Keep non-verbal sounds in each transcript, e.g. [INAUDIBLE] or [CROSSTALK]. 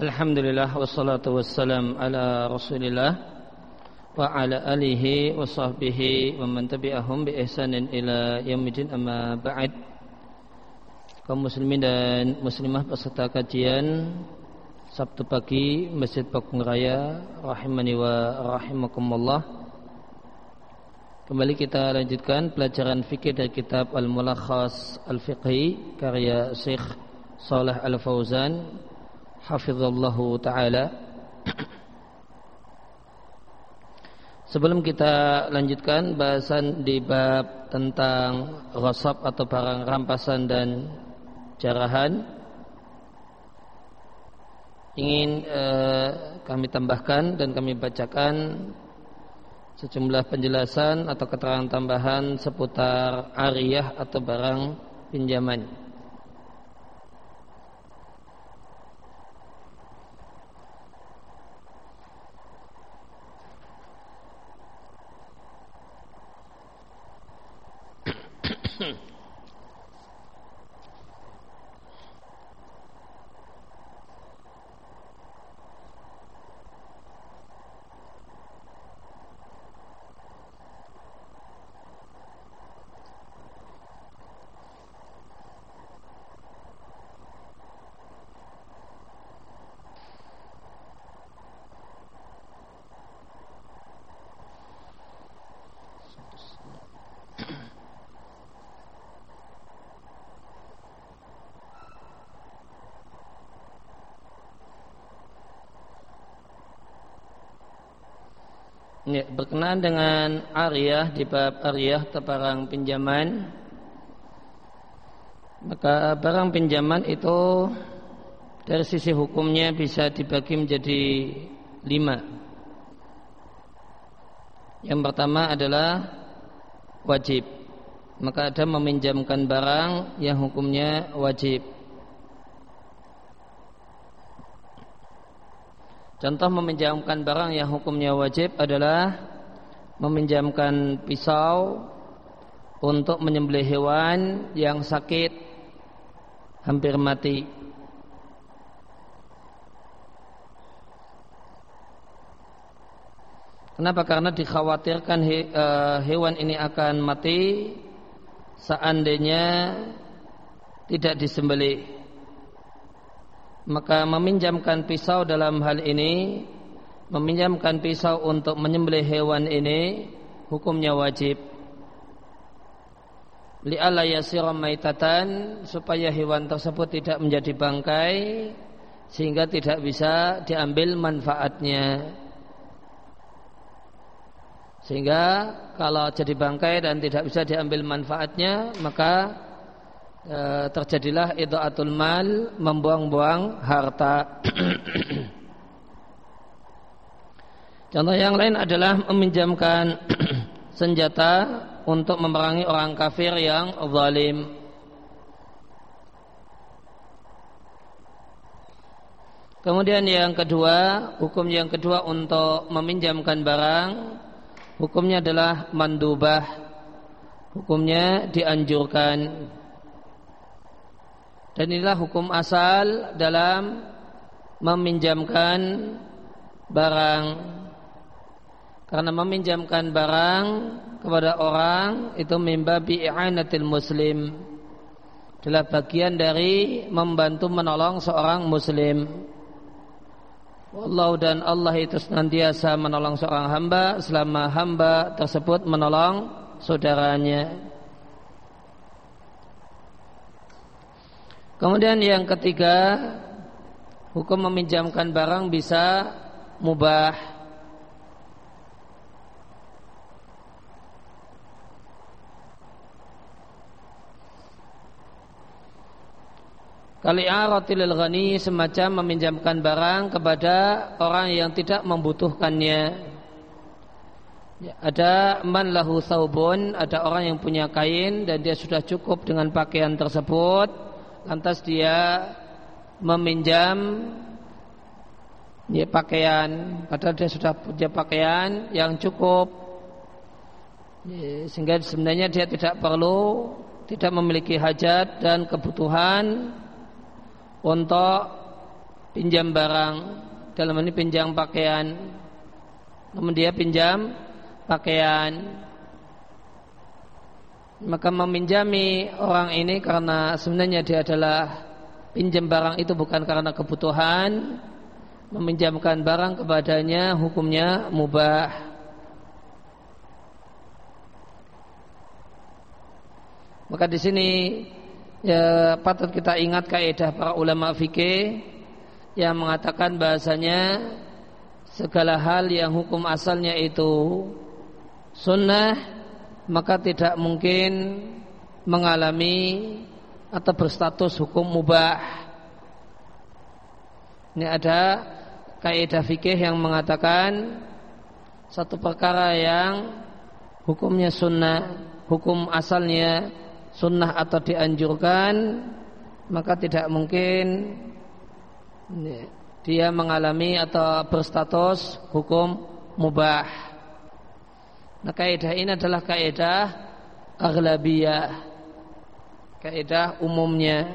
Alhamdulillah wassalatu wassalam ala Rasulillah wa ala alihi wa sahbihi wa man tabi'ahum bi ihsanin ila yaumil amma ba'd. Kaum muslimin dan muslimah peserta kajian Sabtu pagi Masjid Pakung Raya rahimani wa rahimakumullah. Kembali kita lanjutkan pelajaran fikih dari kitab Al-Mulakhas Al-Fiqhi karya Syekh Saleh Al-Fauzan hafizallahu taala Sebelum kita lanjutkan bahasan di bab tentang ghasab atau barang rampasan dan jarahan ingin eh, kami tambahkan dan kami bacakan sejumlah penjelasan atau keterangan tambahan seputar ariyah atau barang pinjaman. Ya, dengan ariyah di bab ariyah atau barang pinjaman. Maka barang pinjaman itu dari sisi hukumnya bisa dibagi menjadi lima. Yang pertama adalah wajib. Maka ada meminjamkan barang yang hukumnya wajib. Contoh meminjamkan barang yang hukumnya wajib adalah meminjamkan pisau untuk menyembelih hewan yang sakit hampir mati. Kenapa? Karena dikhawatirkan he, uh, hewan ini akan mati seandainya tidak disembelih maka meminjamkan pisau dalam hal ini meminjamkan pisau untuk menyembelih hewan ini hukumnya wajib li'alla yasira maitatan supaya hewan tersebut tidak menjadi bangkai sehingga tidak bisa diambil manfaatnya sehingga kalau jadi bangkai dan tidak bisa diambil manfaatnya maka e, terjadilah idaatul mal membuang-buang harta. Contoh yang lain adalah meminjamkan [CLEARS THROAT] senjata untuk memerangi orang kafir yang zalim. Kemudian yang kedua, hukum yang kedua untuk meminjamkan barang, hukumnya adalah mandubah. Hukumnya dianjurkan. Dan inilah hukum asal dalam meminjamkan barang. Karena meminjamkan barang kepada orang itu mimba bi'anatil muslim adalah bagian dari membantu menolong seorang muslim. Allah dan Allah itu senantiasa menolong seorang hamba selama hamba tersebut menolong saudaranya. Kemudian yang ketiga, hukum meminjamkan barang bisa mubah. Kali aratilil ghani semacam meminjamkan barang kepada orang yang tidak membutuhkannya. Ya, ada man lahu saubun, ada orang yang punya kain dan dia sudah cukup dengan pakaian tersebut lantas dia meminjam ya, pakaian. Padahal dia sudah punya pakaian yang cukup. Ya, sehingga sebenarnya dia tidak perlu tidak memiliki hajat dan kebutuhan untuk pinjam barang dalam ini pinjam pakaian. Namun dia pinjam pakaian. Maka meminjami orang ini karena sebenarnya dia adalah pinjam barang itu bukan karena kebutuhan. Meminjamkan barang kepadanya hukumnya mubah. Maka di sini ya, patut kita ingat kaidah para ulama fikih yang mengatakan bahasanya segala hal yang hukum asalnya itu sunnah maka tidak mungkin mengalami atau berstatus hukum mubah. Ini ada kaidah fikih yang mengatakan satu perkara yang hukumnya sunnah, hukum asalnya sunnah atau dianjurkan, maka tidak mungkin dia mengalami atau berstatus hukum mubah. Nah kaidah ini adalah kaidah aghlabiyah. Kaidah umumnya.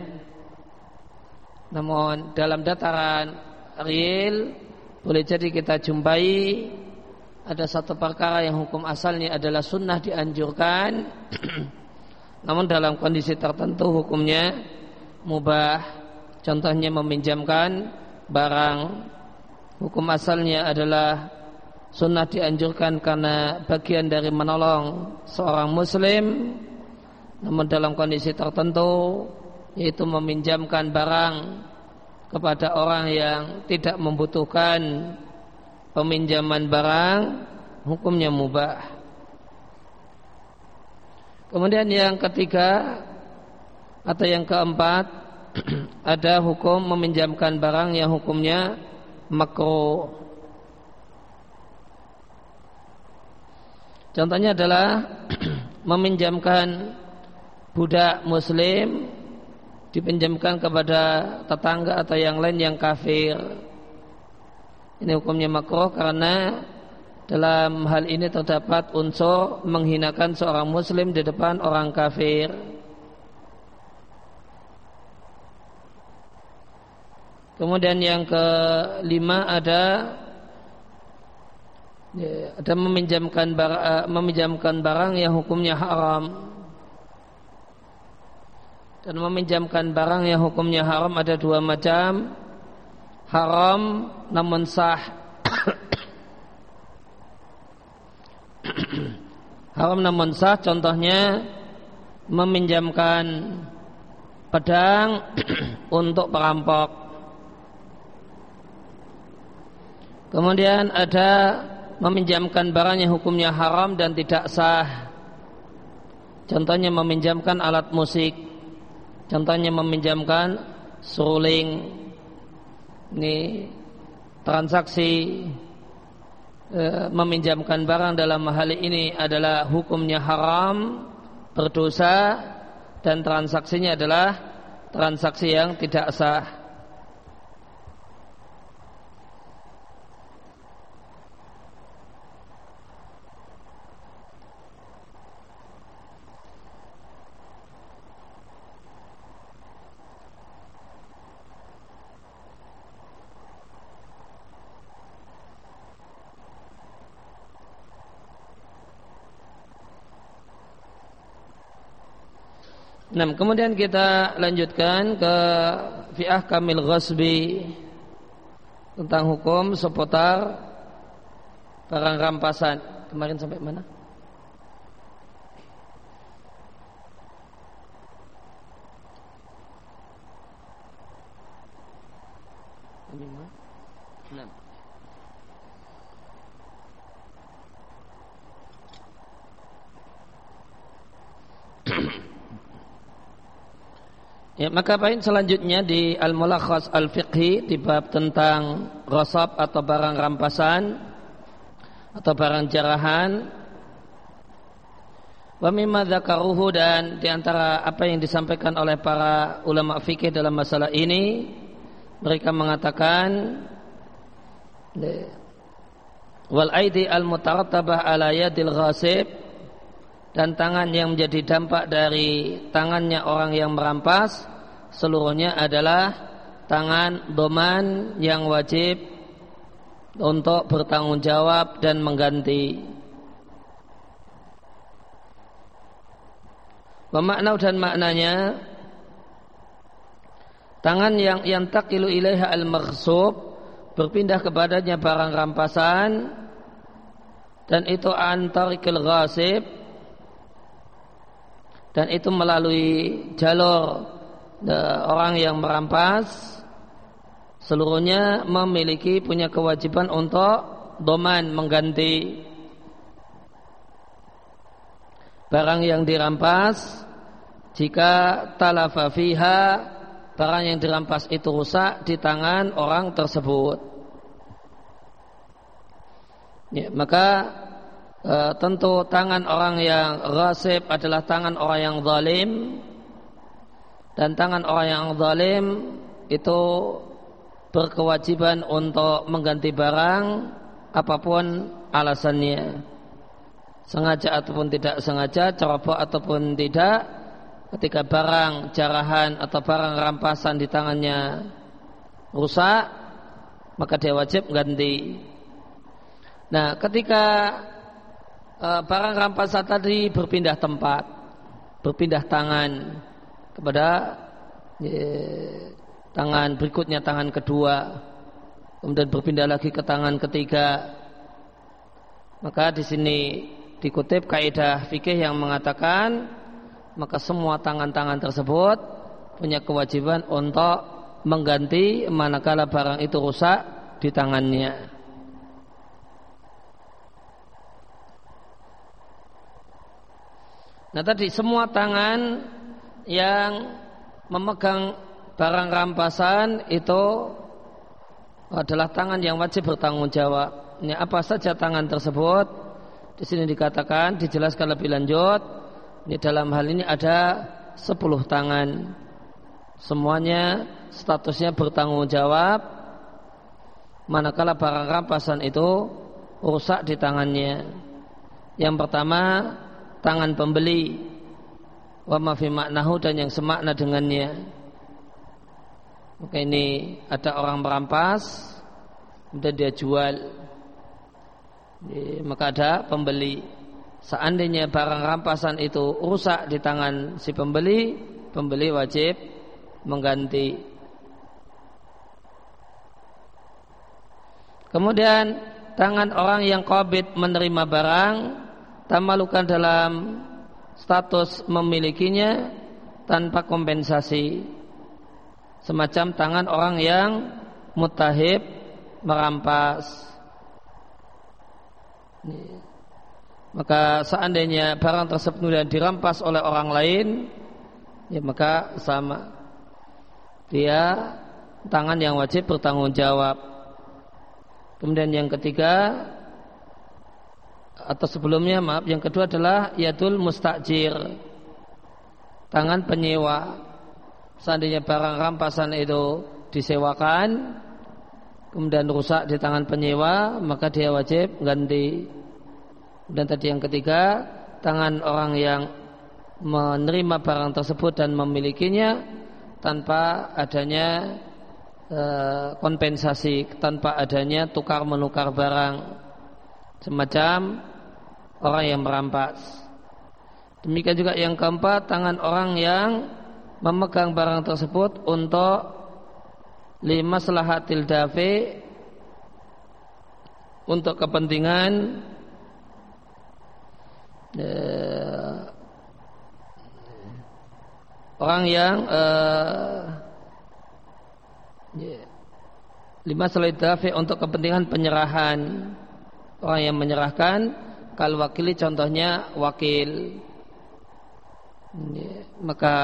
Namun dalam dataran real boleh jadi kita jumpai ada satu perkara yang hukum asalnya adalah sunnah dianjurkan [CLEARS THROAT] namun dalam kondisi tertentu hukumnya mubah. Contohnya meminjamkan barang. Hukum asalnya adalah Sunnah dianjurkan karena bagian dari menolong seorang muslim. Namun dalam kondisi tertentu Yaitu meminjamkan barang Kepada orang yang tidak membutuhkan Peminjaman barang Hukumnya mubah Kemudian yang ketiga Atau yang keempat [CLEARS THROAT] ada hukum meminjamkan barang yang hukumnya makro. Contohnya adalah [CLEARS THROAT] meminjamkan budak muslim dipinjamkan kepada tetangga atau yang lain yang kafir. Ini hukumnya makro karena dalam hal ini terdapat unsur menghinakan seorang muslim di depan orang kafir. Kemudian yang kelima ada ya, ada meminjamkan barang, eh, meminjamkan barang yang hukumnya haram. Dan meminjamkan barang yang hukumnya haram ada dua macam. Haram namun sah. [CLEARS THROAT] haram namun sah contohnya meminjamkan pedang [CLEARS THROAT] untuk perampok Kemudian ada meminjamkan barang yang hukumnya haram dan tidak sah. Contohnya meminjamkan alat musik. Contohnya meminjamkan suling. Ini transaksi meminjamkan barang dalam hal ini adalah hukumnya haram, berdosa dan transaksinya adalah transaksi yang tidak sah. Nah, kemudian kita lanjutkan ke fi'ah kamil ghasbi tentang hukum seputar barang rampasan. Kemarin sampai mana? Ya, maka poin selanjutnya di Al-Mulakhas Al-Fiqhi di bab tentang rosab atau barang rampasan atau barang jarahan. Wa mimma dzakaruhu dan di antara apa yang disampaikan oleh para ulama fikih dalam masalah ini mereka mengatakan wal aidi al mutarattabah ala yadil ghasib dan tangan yang menjadi dampak dari tangannya orang yang merampas seluruhnya adalah tangan doman yang wajib untuk bertanggung jawab dan mengganti. Pemakna dan maknanya tangan yang yang takilu ilaiha al maghsub berpindah kepadanya barang rampasan dan itu antarikil ghasib dan itu melalui jalur orang yang merampas seluruhnya memiliki punya kewajiban untuk doman mengganti. Barang yang dirampas jika talafa fiha barang yang dirampas itu rusak di tangan orang tersebut. Ya, maka e, tentu tangan orang yang rasib adalah tangan orang yang zalim dan tangan orang yang zalim itu berkewajiban untuk mengganti barang apa pun alasannya. Sengaja ataupun tidak sengaja ceroboh ataupun tidak ketika barang jarahan atau barang rampasan di tangannya rusak maka dia wajib ganti nah ketika e, barang rampasan tadi berpindah tempat berpindah tangan kepada tangan berikutnya tangan kedua kemudian berpindah lagi ke tangan ketiga maka di sini dikutip kaidah fikih yang mengatakan maka semua tangan-tangan tersebut punya kewajiban untuk mengganti manakala barang itu rusak di tangannya. Nah tadi semua tangan yang memegang barang rampasan itu adalah tangan yang wajib bertanggung jawab. Ini apa saja tangan tersebut? Di sini dikatakan, dijelaskan lebih lanjut. Ini dalam hal ini ada sepuluh tangan. Semuanya statusnya bertanggung jawab. Manakala barang rampasan itu rusak di tangannya. Yang pertama, tangan pembeli. Wa mafi maknahu dan yang semakna dengannya. Maka ini ada orang merampas dan dia jual. Maka ada pembeli. Seandainya barang rampasan itu rusak di tangan si pembeli pembeli wajib mengganti. Kemudian tangan orang yang kobit menerima barang tamalukan dalam status memilikinya tanpa kompensasi semacam tangan orang yang mutahib merampas. Maka seandainya barang tersebut kemudian dirampas oleh orang lain, ya maka sama. Dia tangan yang wajib bertanggung jawab. Kemudian yang ketiga atau sebelumnya maaf yang kedua adalah yadul mustajir tangan penyewa. Seandainya barang rampasan itu disewakan kemudian rusak di tangan penyewa maka dia wajib ganti. Dan tadi yang ketiga tangan orang yang menerima barang tersebut dan memilikinya tanpa adanya e, kompensasi tanpa adanya tukar menukar barang semacam orang yang merampas. Demikian juga yang keempat tangan orang yang memegang barang tersebut untuk lima selahatil dafi untuk kepentingan eh, orang yang eh, lima selahatil dafi untuk kepentingan penyerahan orang yang menyerahkan kalau wakili contohnya wakil. Maka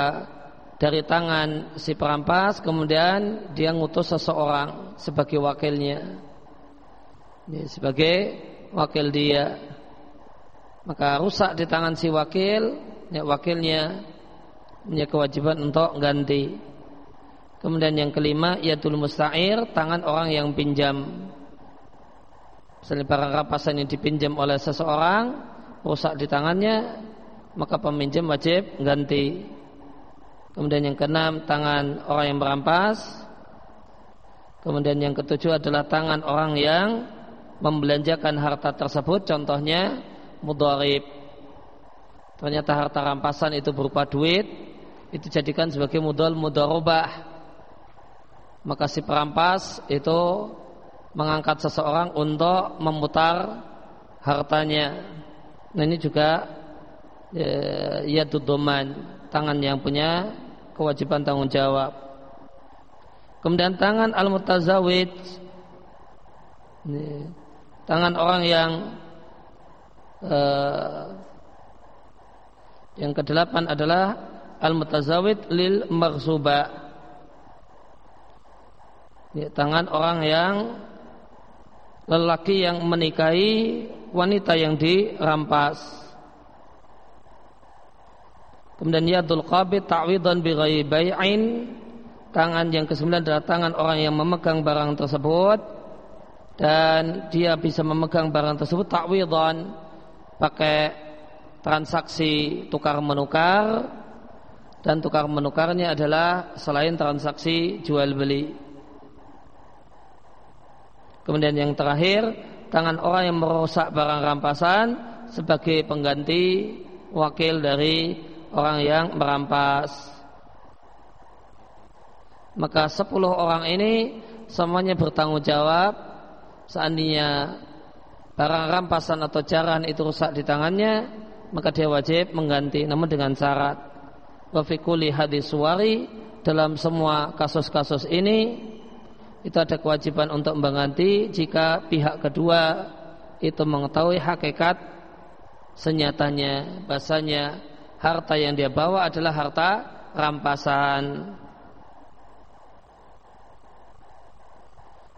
dari tangan si perampas kemudian dia ngutus seseorang sebagai wakilnya. Ya, sebagai wakil dia. Maka rusak di tangan si wakil ya, wakilnya punya kewajiban untuk ganti. Kemudian yang kelima yatul musta'ir tangan orang yang pinjam misalnya barang rampasan yang dipinjam oleh seseorang rusak di tangannya maka peminjam wajib ganti Kemudian yang keenam tangan orang yang merampas Kemudian yang ketujuh adalah tangan orang yang membelanjakan harta tersebut contohnya mudharib. Ternyata harta rampasan itu berupa duit itu jadikan sebagai modal mudharabah. Maka si perampas itu mengangkat seseorang untuk memutar hartanya. Nah ini juga ya, ya tuduman tangan yang punya kewajiban tanggung jawab. Kemudian tangan al-mutazawid tangan orang yang uh, yang kedelapan adalah al-mutazawid lil maghsuba. Ya, tangan orang yang lelaki yang menikahi wanita yang dirampas. Kemudian yadul qabid ta'widan bi bai'ain. Tangan yang kesembilan adalah tangan orang yang memegang barang tersebut dan dia bisa memegang barang tersebut ta'widan pakai transaksi tukar menukar dan tukar menukarnya adalah selain transaksi jual beli. Kemudian yang terakhir, tangan orang yang merusak barang rampasan sebagai pengganti wakil dari orang yang merampas. Maka sepuluh orang ini semuanya bertanggung jawab seandainya barang rampasan atau jarahan itu rusak di tangannya, maka dia wajib mengganti namun dengan syarat wafikuli hadis suwari dalam semua kasus-kasus ini itu ada kewajiban untuk mengganti jika pihak kedua itu mengetahui hakikat senyatanya bahasanya harta yang dia bawa adalah harta rampasan.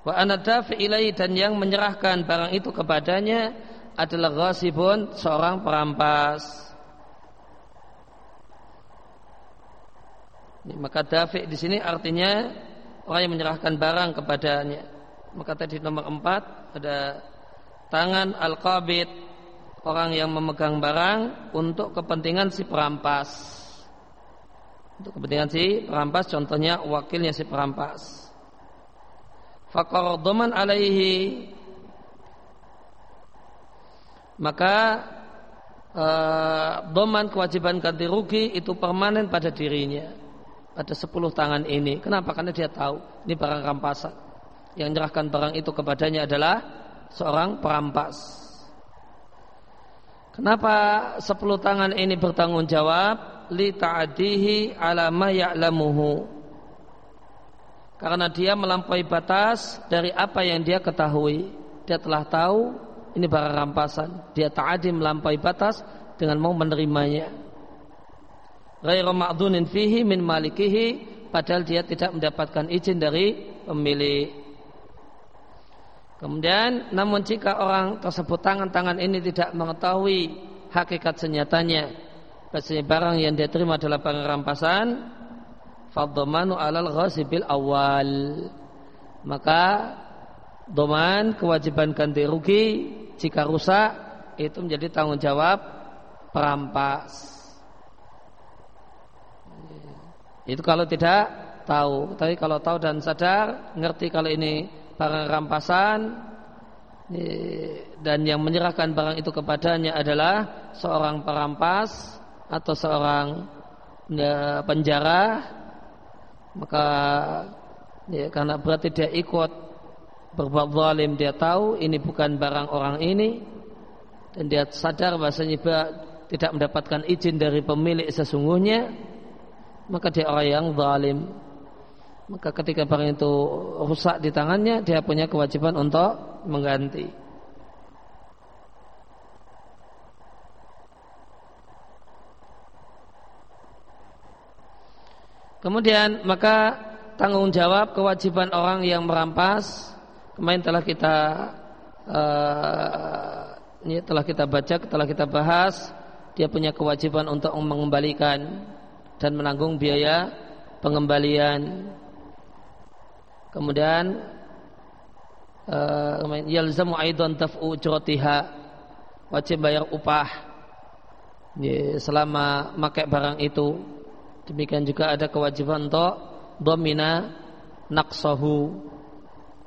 Wa anadafi ilai dan yang menyerahkan barang itu kepadanya adalah ghasibun seorang perampas. Maka dafi di sini artinya orang yang menyerahkan barang kepadanya. Maka tadi nomor empat ada tangan al-qabid orang yang memegang barang untuk kepentingan si perampas. Untuk kepentingan si perampas contohnya wakilnya si perampas. Faqardaman alaihi maka uh, doman kewajiban ganti rugi itu permanen pada dirinya pada sepuluh tangan ini. Kenapa? Karena dia tahu ini barang rampasan. Yang menyerahkan barang itu kepadanya adalah seorang perampas. Kenapa sepuluh tangan ini bertanggung jawab? Li ta'adihi ala ma ya'lamuhu. Karena dia melampaui batas dari apa yang dia ketahui. Dia telah tahu ini barang rampasan. Dia ta'adi melampaui batas dengan mau menerimanya ghairu ma'dunin fihi min malikihi padahal dia tidak mendapatkan izin dari pemilik. Kemudian namun jika orang tersebut tangan-tangan ini tidak mengetahui hakikat senyatanya bahasanya barang yang dia terima adalah barang rampasan fadhamanu alal ghasibil awal maka doman kewajiban ganti rugi jika rusak itu menjadi tanggung jawab perampas Itu kalau tidak tahu. Tapi kalau tahu dan sadar, ngerti kalau ini barang rampasan dan yang menyerahkan barang itu kepadanya adalah seorang perampas atau seorang ya, penjara, maka ya, karena berarti dia ikut berbuat zalim dia tahu ini bukan barang orang ini dan dia sadar bahasanya tidak mendapatkan izin dari pemilik sesungguhnya maka dia orang yang zalim. Maka ketika barang itu rusak di tangannya, dia punya kewajiban untuk mengganti. Kemudian maka tanggung jawab kewajiban orang yang merampas kemarin telah kita uh, ini telah kita baca, telah kita bahas dia punya kewajiban untuk mengembalikan dan menanggung biaya pengembalian. Kemudian uh, yalzamu aidan taf'u ujratiha wajib bayar upah selama pakai barang itu. Demikian juga ada kewajiban untuk domina naksahu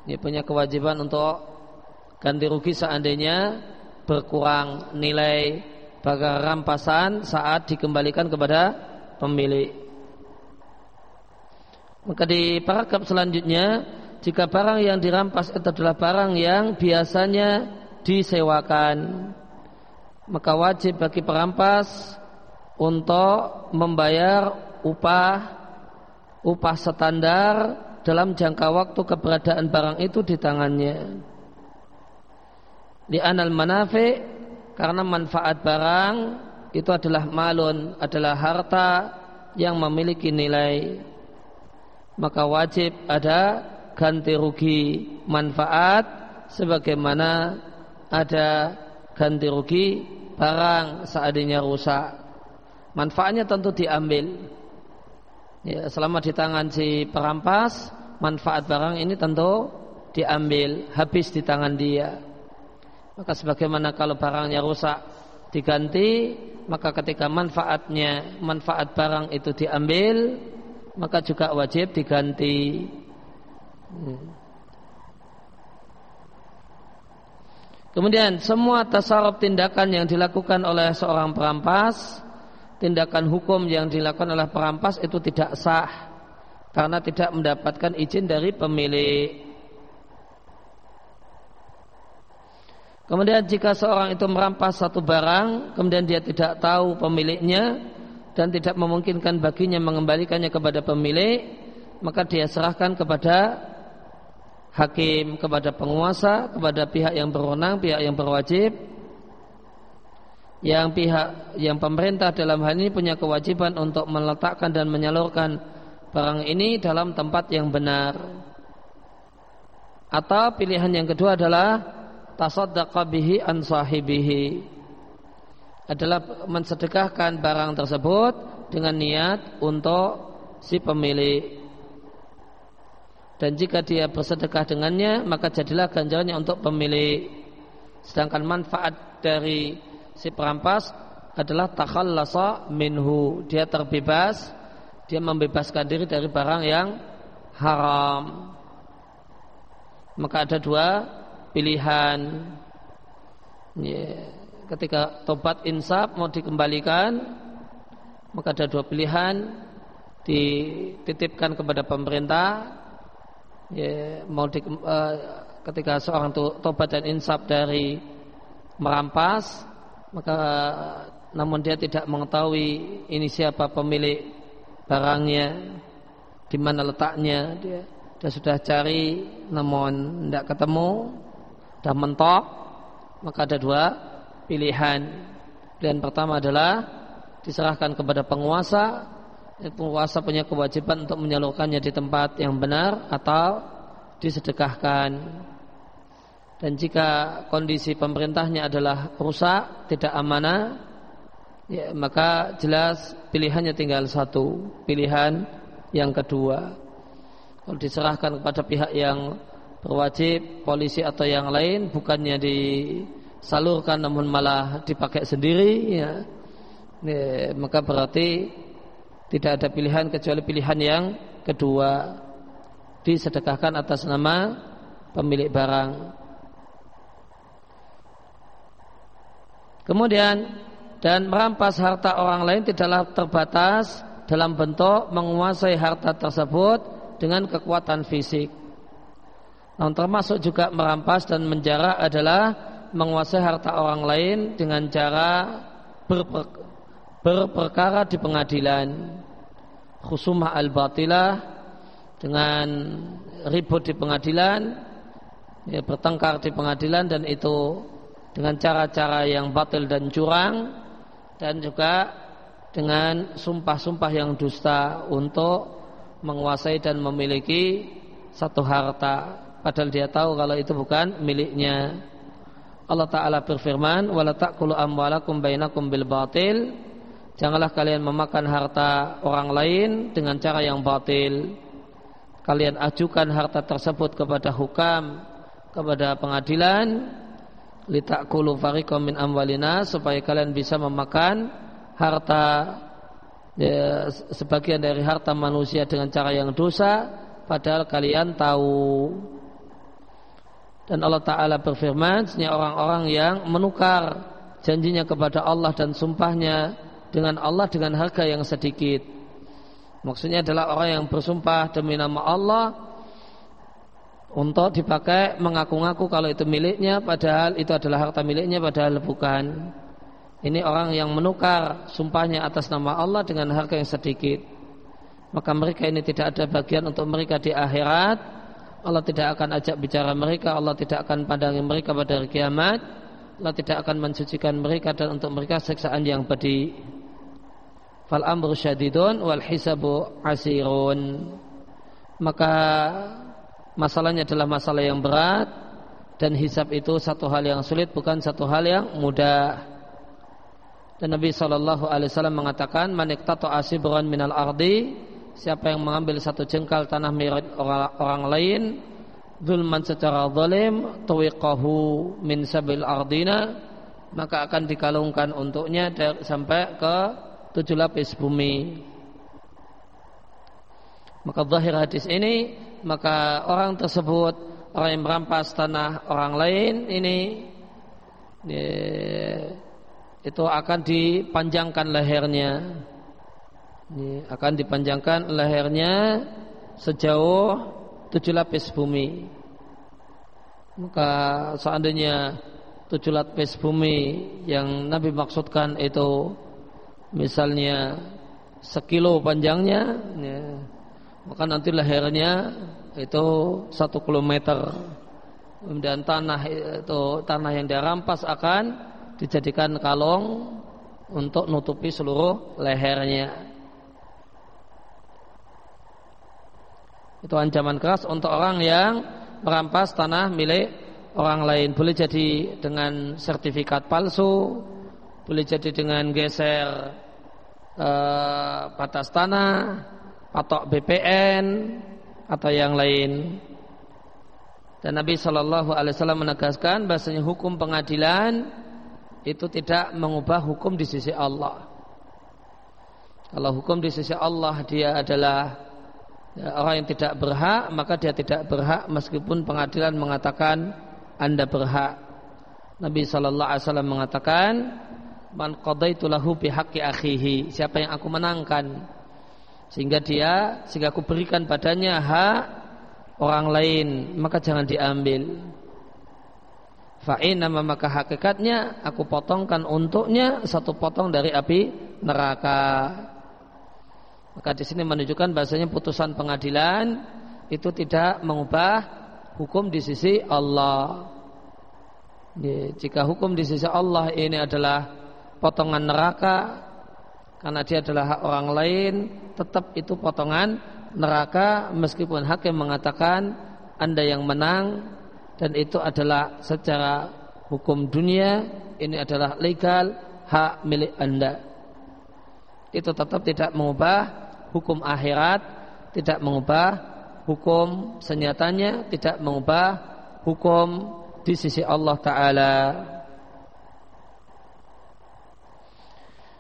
Dia punya kewajiban untuk ganti rugi seandainya berkurang nilai baga rampasan saat dikembalikan kepada pemilik. Maka di paragraf selanjutnya jika barang yang dirampas itu adalah barang yang biasanya disewakan maka wajib bagi perampas untuk membayar upah upah standar dalam jangka waktu keberadaan barang itu di tangannya. Di anal manafi karena manfaat barang itu adalah malun, adalah harta yang memiliki nilai. Maka wajib ada ganti rugi manfaat sebagaimana ada ganti rugi barang seandainya rusak. Manfaatnya tentu diambil. Ya, selama di tangan si perampas, manfaat barang ini tentu diambil, habis di tangan dia. Maka sebagaimana kalau barangnya rusak diganti, maka ketika manfaatnya, manfaat barang itu diambil, maka juga wajib diganti. Hmm. Kemudian semua tasarruf tindakan yang dilakukan oleh seorang perampas tindakan hukum yang dilakukan oleh perampas itu tidak sah karena tidak mendapatkan izin dari pemilik. Kemudian jika seorang itu merampas satu barang, kemudian dia tidak tahu pemiliknya dan tidak memungkinkan baginya mengembalikannya kepada pemilik, maka dia serahkan kepada hakim, kepada penguasa, kepada pihak yang berwenang, pihak yang berwajib yang pihak yang pemerintah dalam hal ini punya kewajiban untuk meletakkan dan menyalurkan barang ini dalam tempat yang benar. Atau pilihan yang kedua adalah tasaddaqa bihi an sahibihi. Adalah mensedekahkan barang tersebut dengan niat untuk si pemilik. Dan jika dia bersedekah dengannya, maka jadilah ganjarannya untuk pemilik. Sedangkan manfaat dari si perampas adalah takhallasa minhu dia terbebas dia membebaskan diri dari barang yang haram maka ada dua pilihan. Ya, ketika tobat insaf mau dikembalikan maka ada dua pilihan dititipkan kepada pemerintah. Ya, mau di, uh, ketika seorang tobat dan insaf dari merampas maka namun dia tidak mengetahui ini siapa pemilik barangnya di mana letaknya dia, dia sudah cari namun tidak ketemu sudah mentok maka ada dua pilihan pilihan pertama adalah diserahkan kepada penguasa penguasa punya kewajiban untuk menyalurkannya di tempat yang benar atau disedekahkan dan jika kondisi pemerintahnya adalah rusak, tidak amanah, ya, maka jelas pilihannya tinggal satu, pilihan yang kedua. Kalau diserahkan kepada pihak yang berwajib, polisi atau yang lain, bukannya disalurkan namun malah dipakai sendiri, ya, ya maka berarti tidak ada pilihan kecuali pilihan yang kedua disedekahkan atas nama pemilik barang. Kemudian dan merampas harta orang lain tidaklah terbatas dalam bentuk menguasai harta tersebut dengan kekuatan fisik. Namun termasuk juga merampas dan menjara adalah menguasai harta orang lain dengan cara berper, berperkara di pengadilan. Khusumah al-batilah dengan ribut di pengadilan, ya, bertengkar di pengadilan dan itu dengan cara-cara yang batil dan curang dan juga dengan sumpah-sumpah yang dusta untuk menguasai dan memiliki satu harta padahal dia tahu kalau itu bukan miliknya. Allah taala berfirman, "Wala ta'kulu amwalakum bainakum bil batil." Janganlah kalian memakan harta orang lain dengan cara yang batil. Kalian ajukan harta tersebut kepada hukam, kepada pengadilan litakulu fariqam min amwalina supaya kalian bisa memakan harta ya, sebagian dari harta manusia dengan cara yang dosa padahal kalian tahu Dan Allah Ta'ala berfirman, orang-orang yang menukar janjinya kepada Allah dan sumpahnya dengan Allah dengan harga yang sedikit. Maksudnya adalah orang yang bersumpah demi nama Allah untuk dipakai mengaku-ngaku kalau itu miliknya padahal itu adalah harta miliknya padahal bukan. Ini orang yang menukar sumpahnya atas nama Allah dengan harga yang sedikit. Maka mereka ini tidak ada bagian untuk mereka di akhirat Allah tidak akan ajak bicara mereka, Allah tidak akan pandangi mereka pada hari kiamat, Allah tidak akan mensucikan mereka dan untuk mereka seksaan yang pedih. Fal amru syadidun wal hisabu asirun. Maka masalahnya adalah masalah yang berat dan hisab itu satu hal yang sulit bukan satu hal yang mudah. Dan Nabi Wasallam mengatakan, manik tato asibran minal ardi siapa yang mengambil satu jengkal tanah milik orang, lain zulman secara zalim tuwiqahu min sabil ardina maka akan dikalungkan untuknya sampai ke tujuh lapis bumi. Maka zahir hadis ini maka orang tersebut orang yang merampas tanah orang lain ini itu akan dipanjangkan lehernya ini akan dipanjangkan lehernya sejauh tujuh lapis bumi. Maka seandainya tujuh lapis bumi yang Nabi maksudkan itu misalnya sekilo panjangnya, ya, maka nanti lehernya itu satu kilometer. Dan tanah itu tanah yang dirampas akan dijadikan kalung untuk nutupi seluruh lehernya. Itu ancaman keras untuk orang yang merampas tanah milik orang lain. Boleh jadi dengan sertifikat palsu, boleh jadi dengan geser eh, batas tanah, patok BPN atau yang lain. Dan Nabi Shallallahu Alaihi Wasallam menegaskan bahasanya hukum pengadilan itu tidak mengubah hukum di sisi Allah. Kalau hukum di sisi Allah dia adalah orang yang tidak berhak maka dia tidak berhak meskipun pengadilan mengatakan anda berhak. Nabi Shallallahu Alaihi Wasallam mengatakan man qadaitu lahu akhihi. Siapa yang aku menangkan? Sehingga dia sehingga aku berikan padanya hak orang lain maka jangan diambil. Fa'in nama maka hakikatnya aku potongkan untuknya satu potong dari api neraka maka di sini menunjukkan bahasanya putusan pengadilan itu tidak mengubah hukum di sisi Allah. Jika hukum di sisi Allah ini adalah potongan neraka karena dia adalah hak orang lain, tetap itu potongan neraka meskipun hakim mengatakan Anda yang menang dan itu adalah secara hukum dunia ini adalah legal hak milik Anda. Itu tetap tidak mengubah hukum akhirat tidak mengubah hukum senyatanya tidak mengubah hukum di sisi Allah taala.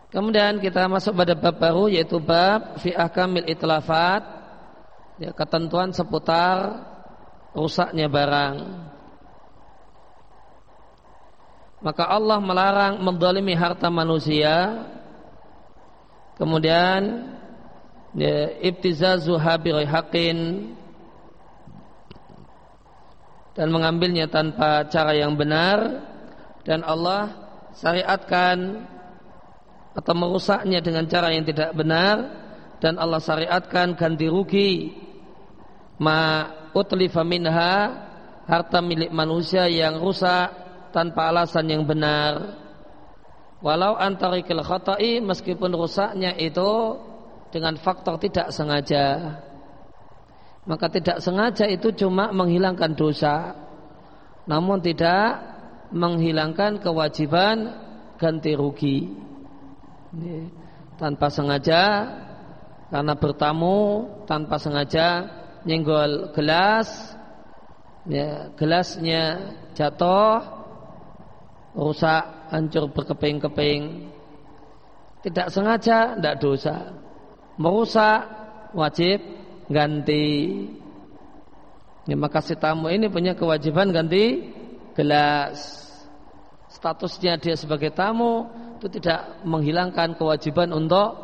Kemudian kita masuk pada bab baru yaitu bab fi ahkamil itlafat ya, ketentuan seputar rusaknya barang. Maka Allah melarang mendolimi harta manusia Kemudian ya, ibtizazu habiri haqin dan mengambilnya tanpa cara yang benar. Dan Allah syariatkan atau merusaknya dengan cara yang tidak benar. Dan Allah syariatkan ganti rugi. Ma utlifa minha harta milik manusia yang rusak tanpa alasan yang benar. Walau antarikil khata'i meskipun rusaknya itu dengan faktor tidak sengaja. Maka tidak sengaja itu cuma menghilangkan dosa namun tidak menghilangkan kewajiban ganti rugi. Tanpa sengaja karena bertamu tanpa sengaja nyenggol gelas ya, gelasnya jatuh rusak hancur berkeping-keping. Tidak sengaja tidak dosa merusak wajib ganti Ya, maka si tamu ini punya kewajiban ganti gelas. Statusnya dia sebagai tamu itu tidak menghilangkan kewajiban untuk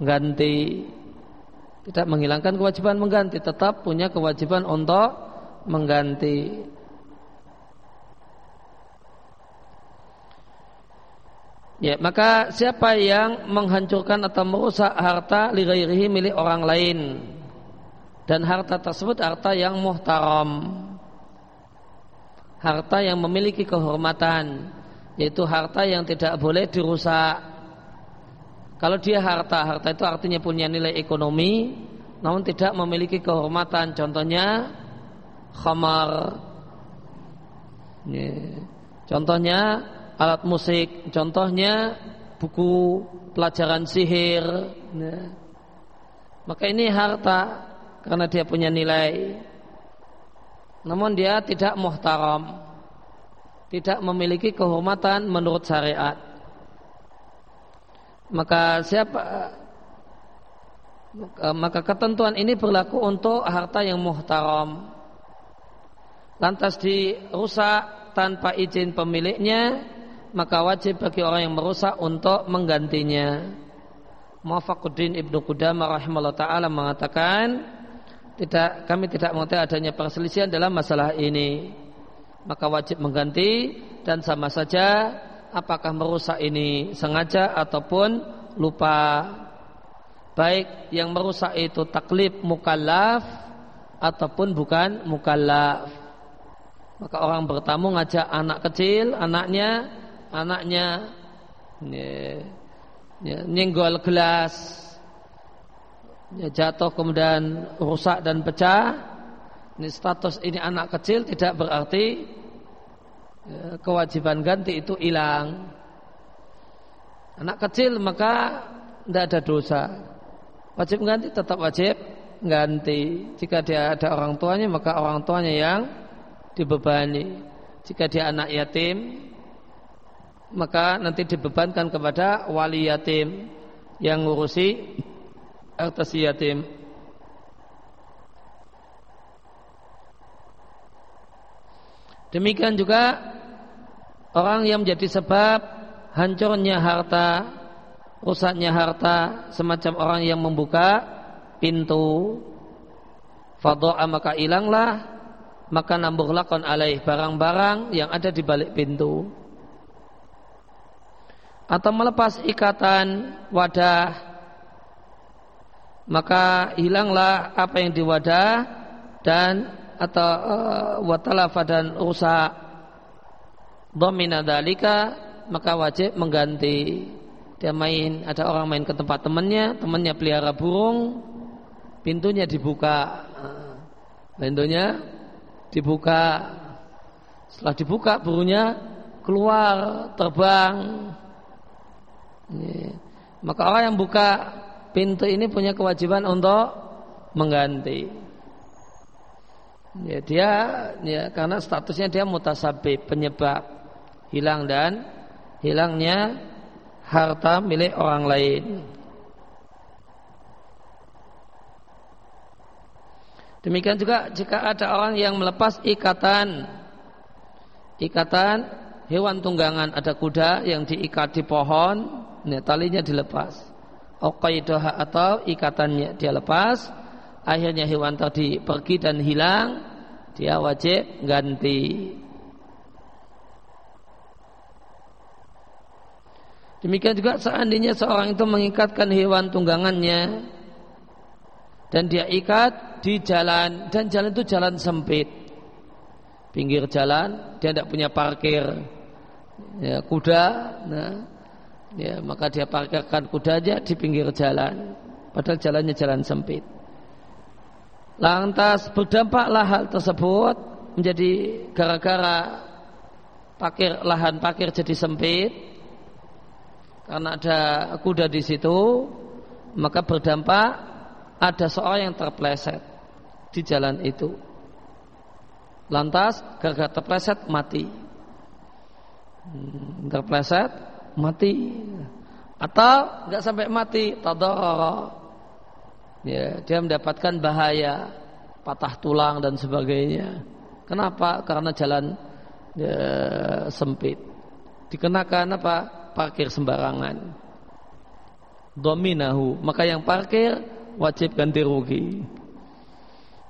ganti. Tidak menghilangkan kewajiban mengganti, tetap punya kewajiban untuk mengganti. Ya, maka siapa yang menghancurkan atau merusak harta li milik orang lain? Dan harta tersebut harta yang muhtaram. Harta yang memiliki kehormatan yaitu harta yang tidak boleh dirusak. Kalau dia harta harta itu artinya punya nilai ekonomi namun tidak memiliki kehormatan. Contohnya khamar. Ya. contohnya alat musik. Contohnya buku pelajaran sihir ya. maka ini harta karena dia punya nilai. Namun dia tidak muhtaram tidak memiliki kehormatan menurut syariat. Maka siapa maka ketentuan ini berlaku untuk harta yang muhtaram. Lantas dirusak tanpa izin pemiliknya maka wajib bagi orang yang merusak untuk menggantinya. Muafaquddin Ibnu Qudamah rahimahullah taala mengatakan tidak kami tidak mengetahui adanya perselisihan dalam masalah ini. Maka wajib mengganti dan sama saja apakah merusak ini sengaja ataupun lupa. Baik yang merusak itu taklif mukallaf ataupun bukan mukallaf. Maka orang bertamu ngajak anak kecil anaknya anaknya ya, ya, nyenggol gelas ya, jatuh kemudian rusak dan pecah. Ini status ini anak kecil tidak berarti ya, kewajiban ganti itu hilang. Anak kecil maka tidak ada dosa. Wajib ganti tetap wajib ganti. Jika dia ada orang tuanya maka orang tuanya yang dibebani. Jika dia anak yatim maka nanti dibebankan kepada wali yatim yang ngurusi atas yatim Demikian juga orang yang menjadi sebab hancurnya harta, rusaknya harta, semacam orang yang membuka pintu, fadoa maka hilanglah, maka nambuh lakon alaih barang-barang yang ada di balik pintu. Atau melepas ikatan wadah maka hilanglah apa yang diwadah dan atau uh, watalafa dan rusak. Domina dalika maka wajib mengganti. Dia main ada orang main ke tempat temannya temannya pelihara burung pintunya dibuka. Pintunya dibuka. Setelah dibuka burungnya keluar terbang maka orang yang buka pintu ini punya kewajiban untuk mengganti. Ya, dia ya karena statusnya dia mutasabib penyebab hilang dan hilangnya harta milik orang lain. Demikian juga jika ada orang yang melepas ikatan ikatan hewan tunggangan ada kuda yang diikat di pohon, ya, talinya dilepas. Uqaidah atau ikatannya dia lepas akhirnya hewan tadi pergi dan hilang dia wajib ganti. Demikian juga seandainya seorang itu mengikatkan hewan tunggangannya dan dia ikat di jalan dan jalan itu jalan sempit. Pinggir jalan dia tidak punya parkir ya, kuda nah ya maka dia parkirkan kudanya di pinggir jalan. Padahal jalannya jalan sempit. Lantas berdampaklah hal tersebut menjadi gara-gara parkir lahan parkir jadi sempit. Karena ada kuda di situ maka berdampak ada seorang yang terpleset di jalan itu. Lantas gara-gara terpleset mati. Hmm, terpleset mati atau nggak sampai mati tadarrara ya dia mendapatkan bahaya patah tulang dan sebagainya. Kenapa? Karena jalan ya, sempit. Dikenakan apa? Parkir sembarangan. Dominahu. Maka yang parkir wajib ganti rugi.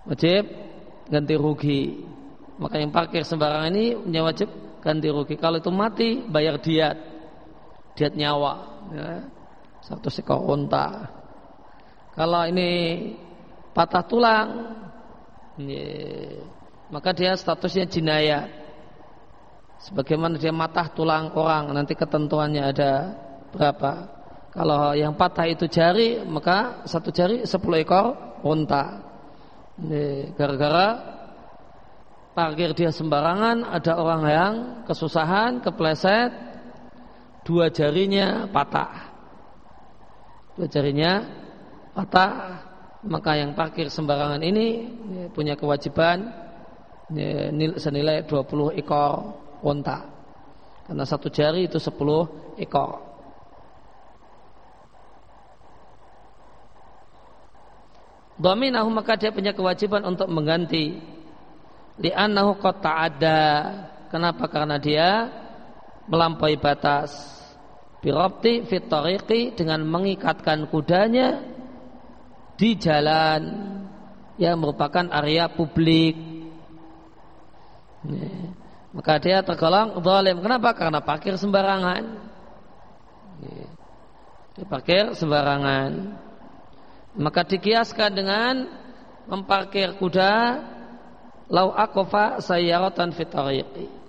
Wajib ganti rugi. Maka yang parkir sembarangan ini wajib ganti rugi. Kalau itu mati bayar diat, diat nyawa, ya. satu sekor unta. Kalau ini patah tulang, ya, maka dia statusnya jinayah. Sebagaimana dia matah tulang orang, nanti ketentuannya ada berapa. Kalau yang patah itu jari, maka satu jari sepuluh ekor unta. Gara-gara parkir dia sembarangan, ada orang yang kesusahan, kepleset, dua jarinya patah. Dua jarinya patah, maka yang parkir sembarangan ini ya, punya kewajiban senilai 20 ekor unta. Karena satu jari itu 10 ekor. Dominahu maka dia punya kewajiban untuk mengganti li'annahu qad ta'adda kenapa karena dia melampaui batas birabti fit tariqi dengan mengikatkan kudanya di jalan yang merupakan area publik. Maka dia tergolong zalim. Kenapa? Karena parkir sembarangan. Dia parkir sembarangan. Maka dikiaskan dengan memparkir kuda. Lau akofa sayyaratan fitariqi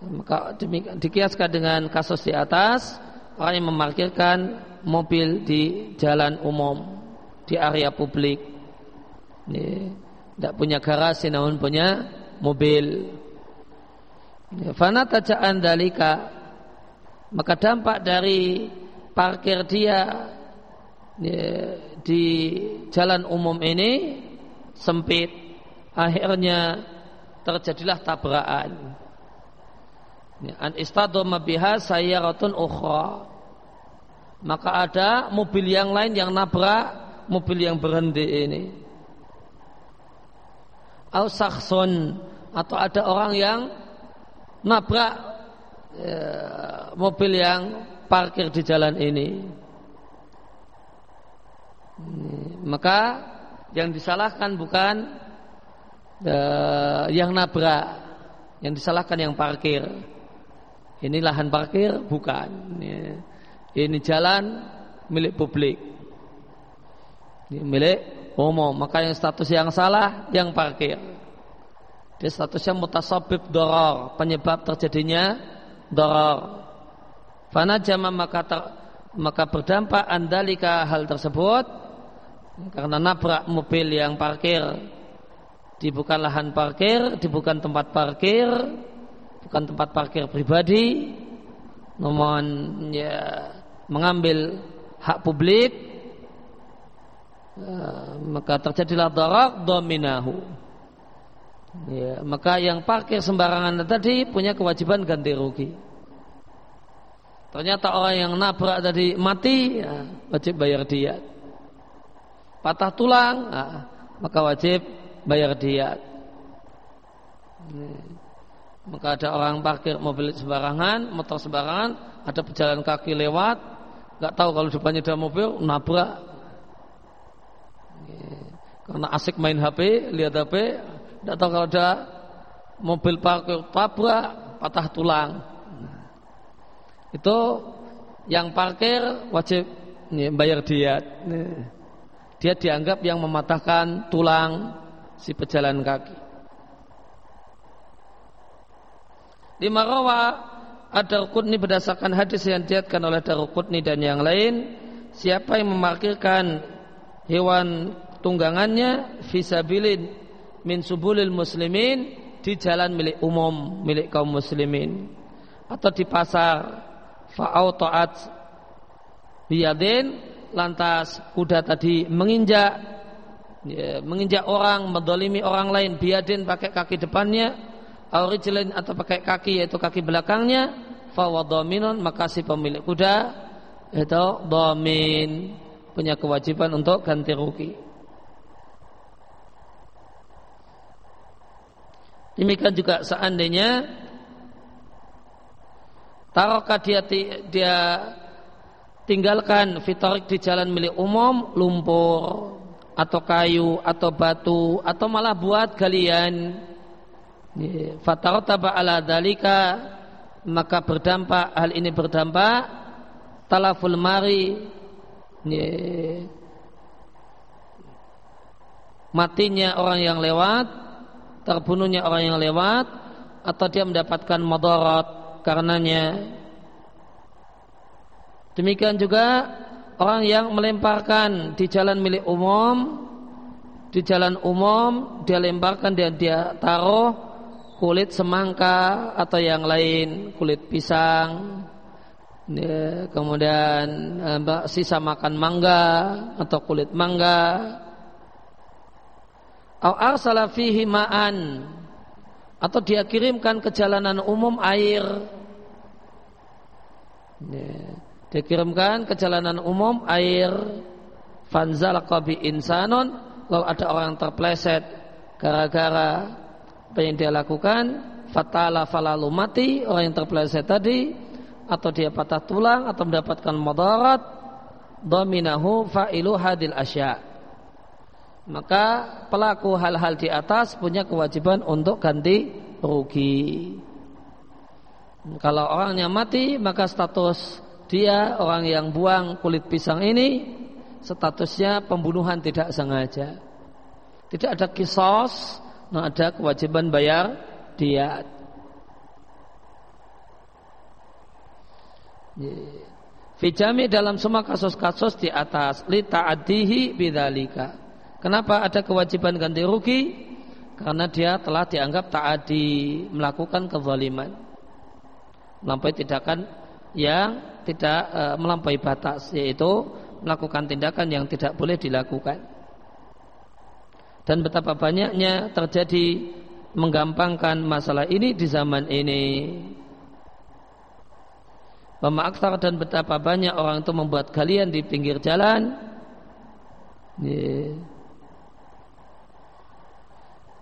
maka dikiaskan dengan kasus di atas. Orang yang memarkirkan mobil di jalan umum di area publik. Tidak punya garasi namun punya mobil. Fana tajaan dalika. Maka dampak dari parkir dia di jalan umum ini sempit. Akhirnya terjadilah tabrakan. An istadoma biha sayyaratun ukhra. Maka ada mobil yang lain yang nabrak mobil yang berhenti ini. Au sakhsun atau ada orang yang nabrak ya, mobil yang parkir di jalan ini. Maka yang disalahkan bukan uh, yang nabrak, yang disalahkan yang parkir. Ini lahan parkir bukan. Ini jalan milik publik. Ini milik umum. Maka yang status yang salah yang parkir. Dia statusnya mutasabib doror, penyebab terjadinya doror. Fana jama maka ter, maka berdampak andalika hal tersebut karena nabrak mobil yang parkir di bukan lahan parkir, di bukan tempat parkir, bukan tempat parkir pribadi, namun ya mengambil hak publik, ya, maka terjadilah darak dominahu. Ya, maka yang parkir sembarangan tadi punya kewajiban ganti rugi. Ternyata orang yang nabrak tadi mati, ya, wajib bayar dia. Patah tulang, ya, maka wajib bayar dia. Maka ada orang parkir mobil sembarangan, motor sembarangan, ada pejalan kaki lewat, nggak tahu kalau depannya ada mobil, nabrak. Karena asik main HP, lihat HP, nggak tahu kalau ada mobil parkir tabrak, patah tulang. Itu yang parkir wajib bayar dia. Dia dianggap yang mematahkan tulang si pejalan kaki. Lima rawa ada Qutni berdasarkan hadis yang diatkan oleh Darukutni dan yang lain siapa yang memarkirkan hewan tunggangannya fisabilin min subulil muslimin di jalan milik umum milik kaum muslimin atau di pasar. Fa'autoat biyadin lantas kuda tadi menginjak ya, menginjak orang, mendolimi orang lain, biadin pakai kaki depannya, aurijlin atau pakai kaki yaitu kaki belakangnya, fawadominon maka pemilik kuda itu domin punya kewajiban untuk ganti rugi. Demikian juga seandainya taroka dia dia tinggalkan fitorik di jalan milik umum lumpur atau kayu atau batu atau malah buat galian fatarotaba ala dalika maka berdampak hal ini berdampak talaful mari matinya orang yang lewat terbunuhnya orang yang lewat atau dia mendapatkan madarat karenanya. Demikian juga orang yang melemparkan di jalan milik umum, di jalan umum dia lemparkan dia dia taruh kulit semangka atau yang lain, kulit pisang, ya, kemudian eh, sisa makan mangga atau kulit mangga. Au arsala fihi ma'an atau dia kirimkan ke jalanan umum air. Ya dikirimkan ke jalanan umum air fanzal qabi insanun lalu ada orang terpleset gara-gara apa yang dia lakukan? Fatala falalu mati orang yang terpleset tadi atau dia patah tulang atau mendapatkan madarat dominahu fa'ilu hadil asya. Maka pelaku hal-hal di atas punya kewajiban untuk ganti rugi. Kalau orangnya mati maka status dia orang yang buang kulit pisang ini statusnya pembunuhan tidak sengaja. Tidak ada kisos, nah ada kewajiban bayar dia. Fijami dalam semua kasus-kasus di atas li ta'addihi bidzalika. Kenapa ada kewajiban ganti rugi? Karena dia telah dianggap ta'adi melakukan kezaliman. Melampaui tindakan yang tidak e, melampaui batas yaitu melakukan tindakan yang tidak boleh dilakukan. Dan betapa banyaknya terjadi menggampangkan masalah ini di zaman ini. Bama aksar dan betapa banyak orang itu membuat kalian di pinggir jalan.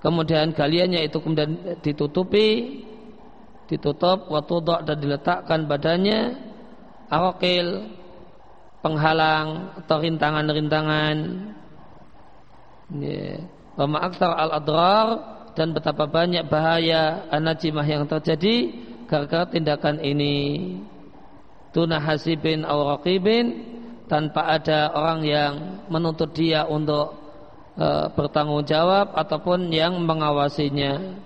Kemudian kaliannya itu kemudian ditutupi, ditutup, waktu dan diletakkan badannya awakil penghalang atau rintangan-rintangan Wama aktar al-adrar dan betapa banyak bahaya anajimah yang terjadi gara-gara tindakan ini. Tuna hasibin aw tanpa ada orang yang menuntut dia untuk e, bertanggung jawab ataupun yang mengawasinya.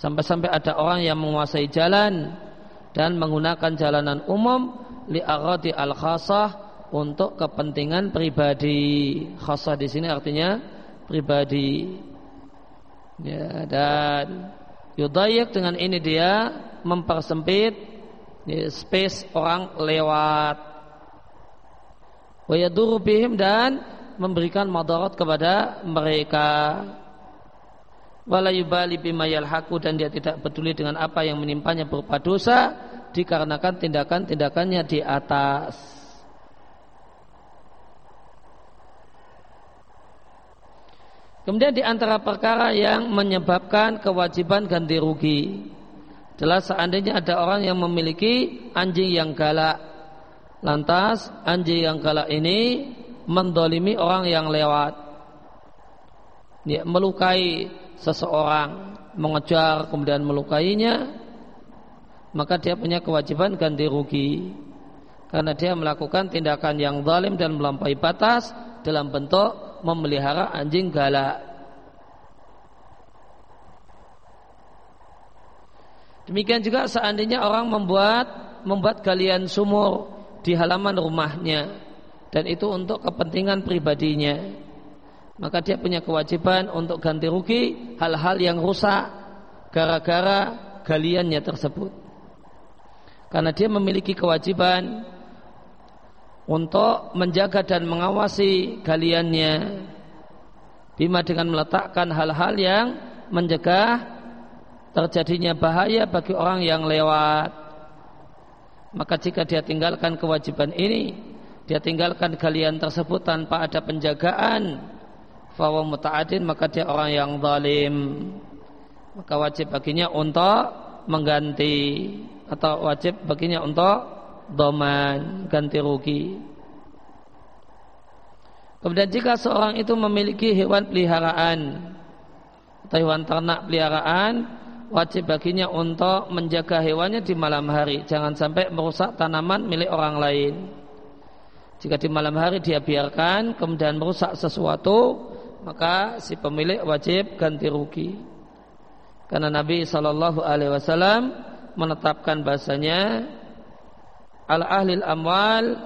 Sampai-sampai ada orang yang menguasai jalan dan menggunakan jalanan umum li arati al khasah untuk kepentingan pribadi. Khasah di sini artinya pribadi. Ya, dan yudayak dengan ini dia mempersempit ya, space orang lewat. Wa yaduru bihim dan memberikan madarat kepada mereka wala yubali bima yalhaqu dan dia tidak peduli dengan apa yang menimpanya berupa dosa dikarenakan tindakan-tindakannya di atas. Kemudian di antara perkara yang menyebabkan kewajiban ganti rugi adalah seandainya ada orang yang memiliki anjing yang galak. Lantas anjing yang galak ini mendolimi orang yang lewat. Dia melukai seseorang mengejar kemudian melukainya maka dia punya kewajiban ganti rugi karena dia melakukan tindakan yang zalim dan melampaui batas dalam bentuk memelihara anjing galak demikian juga seandainya orang membuat membuat galian sumur di halaman rumahnya dan itu untuk kepentingan pribadinya maka dia punya kewajiban untuk ganti rugi hal-hal yang rusak gara-gara galiannya tersebut. Karena dia memiliki kewajiban untuk menjaga dan mengawasi galiannya bima dengan meletakkan hal-hal yang mencegah terjadinya bahaya bagi orang yang lewat. Maka jika dia tinggalkan kewajiban ini, dia tinggalkan galian tersebut tanpa ada penjagaan fawa muta'adin maka dia orang yang zalim maka wajib baginya untuk mengganti atau wajib baginya untuk doman ganti rugi. Kemudian jika seorang itu memiliki hewan peliharaan atau hewan ternak peliharaan, wajib baginya untuk menjaga hewannya di malam hari, jangan sampai merusak tanaman milik orang lain. Jika di malam hari dia biarkan kemudian merusak sesuatu, maka si pemilik wajib ganti rugi. Karena Nabi Shallallahu Alaihi Wasallam menetapkan bahasanya ala ahli amwal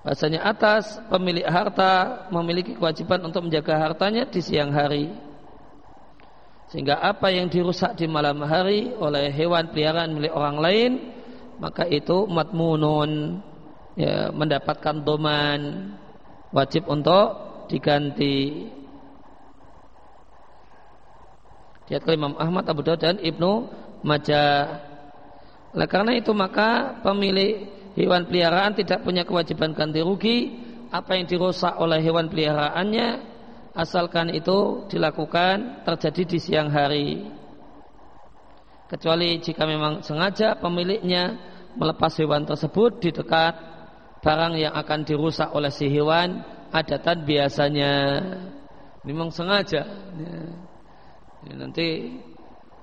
bahasanya atas pemilik harta memiliki kewajiban untuk menjaga hartanya di siang hari sehingga apa yang dirusak di malam hari oleh hewan peliharaan milik orang lain maka itu matmunun ya, mendapatkan doman wajib untuk diganti. Dia Imam Ahmad, Abu Dawud dan Ibnu Majah. Oleh karena itu maka pemilik hewan peliharaan tidak punya kewajiban ganti rugi apa yang dirusak oleh hewan peliharaannya asalkan itu dilakukan terjadi di siang hari. Kecuali jika memang sengaja pemiliknya melepas hewan tersebut di dekat barang yang akan dirusak oleh si hewan adatan biasanya memang sengaja ya. Ya, nanti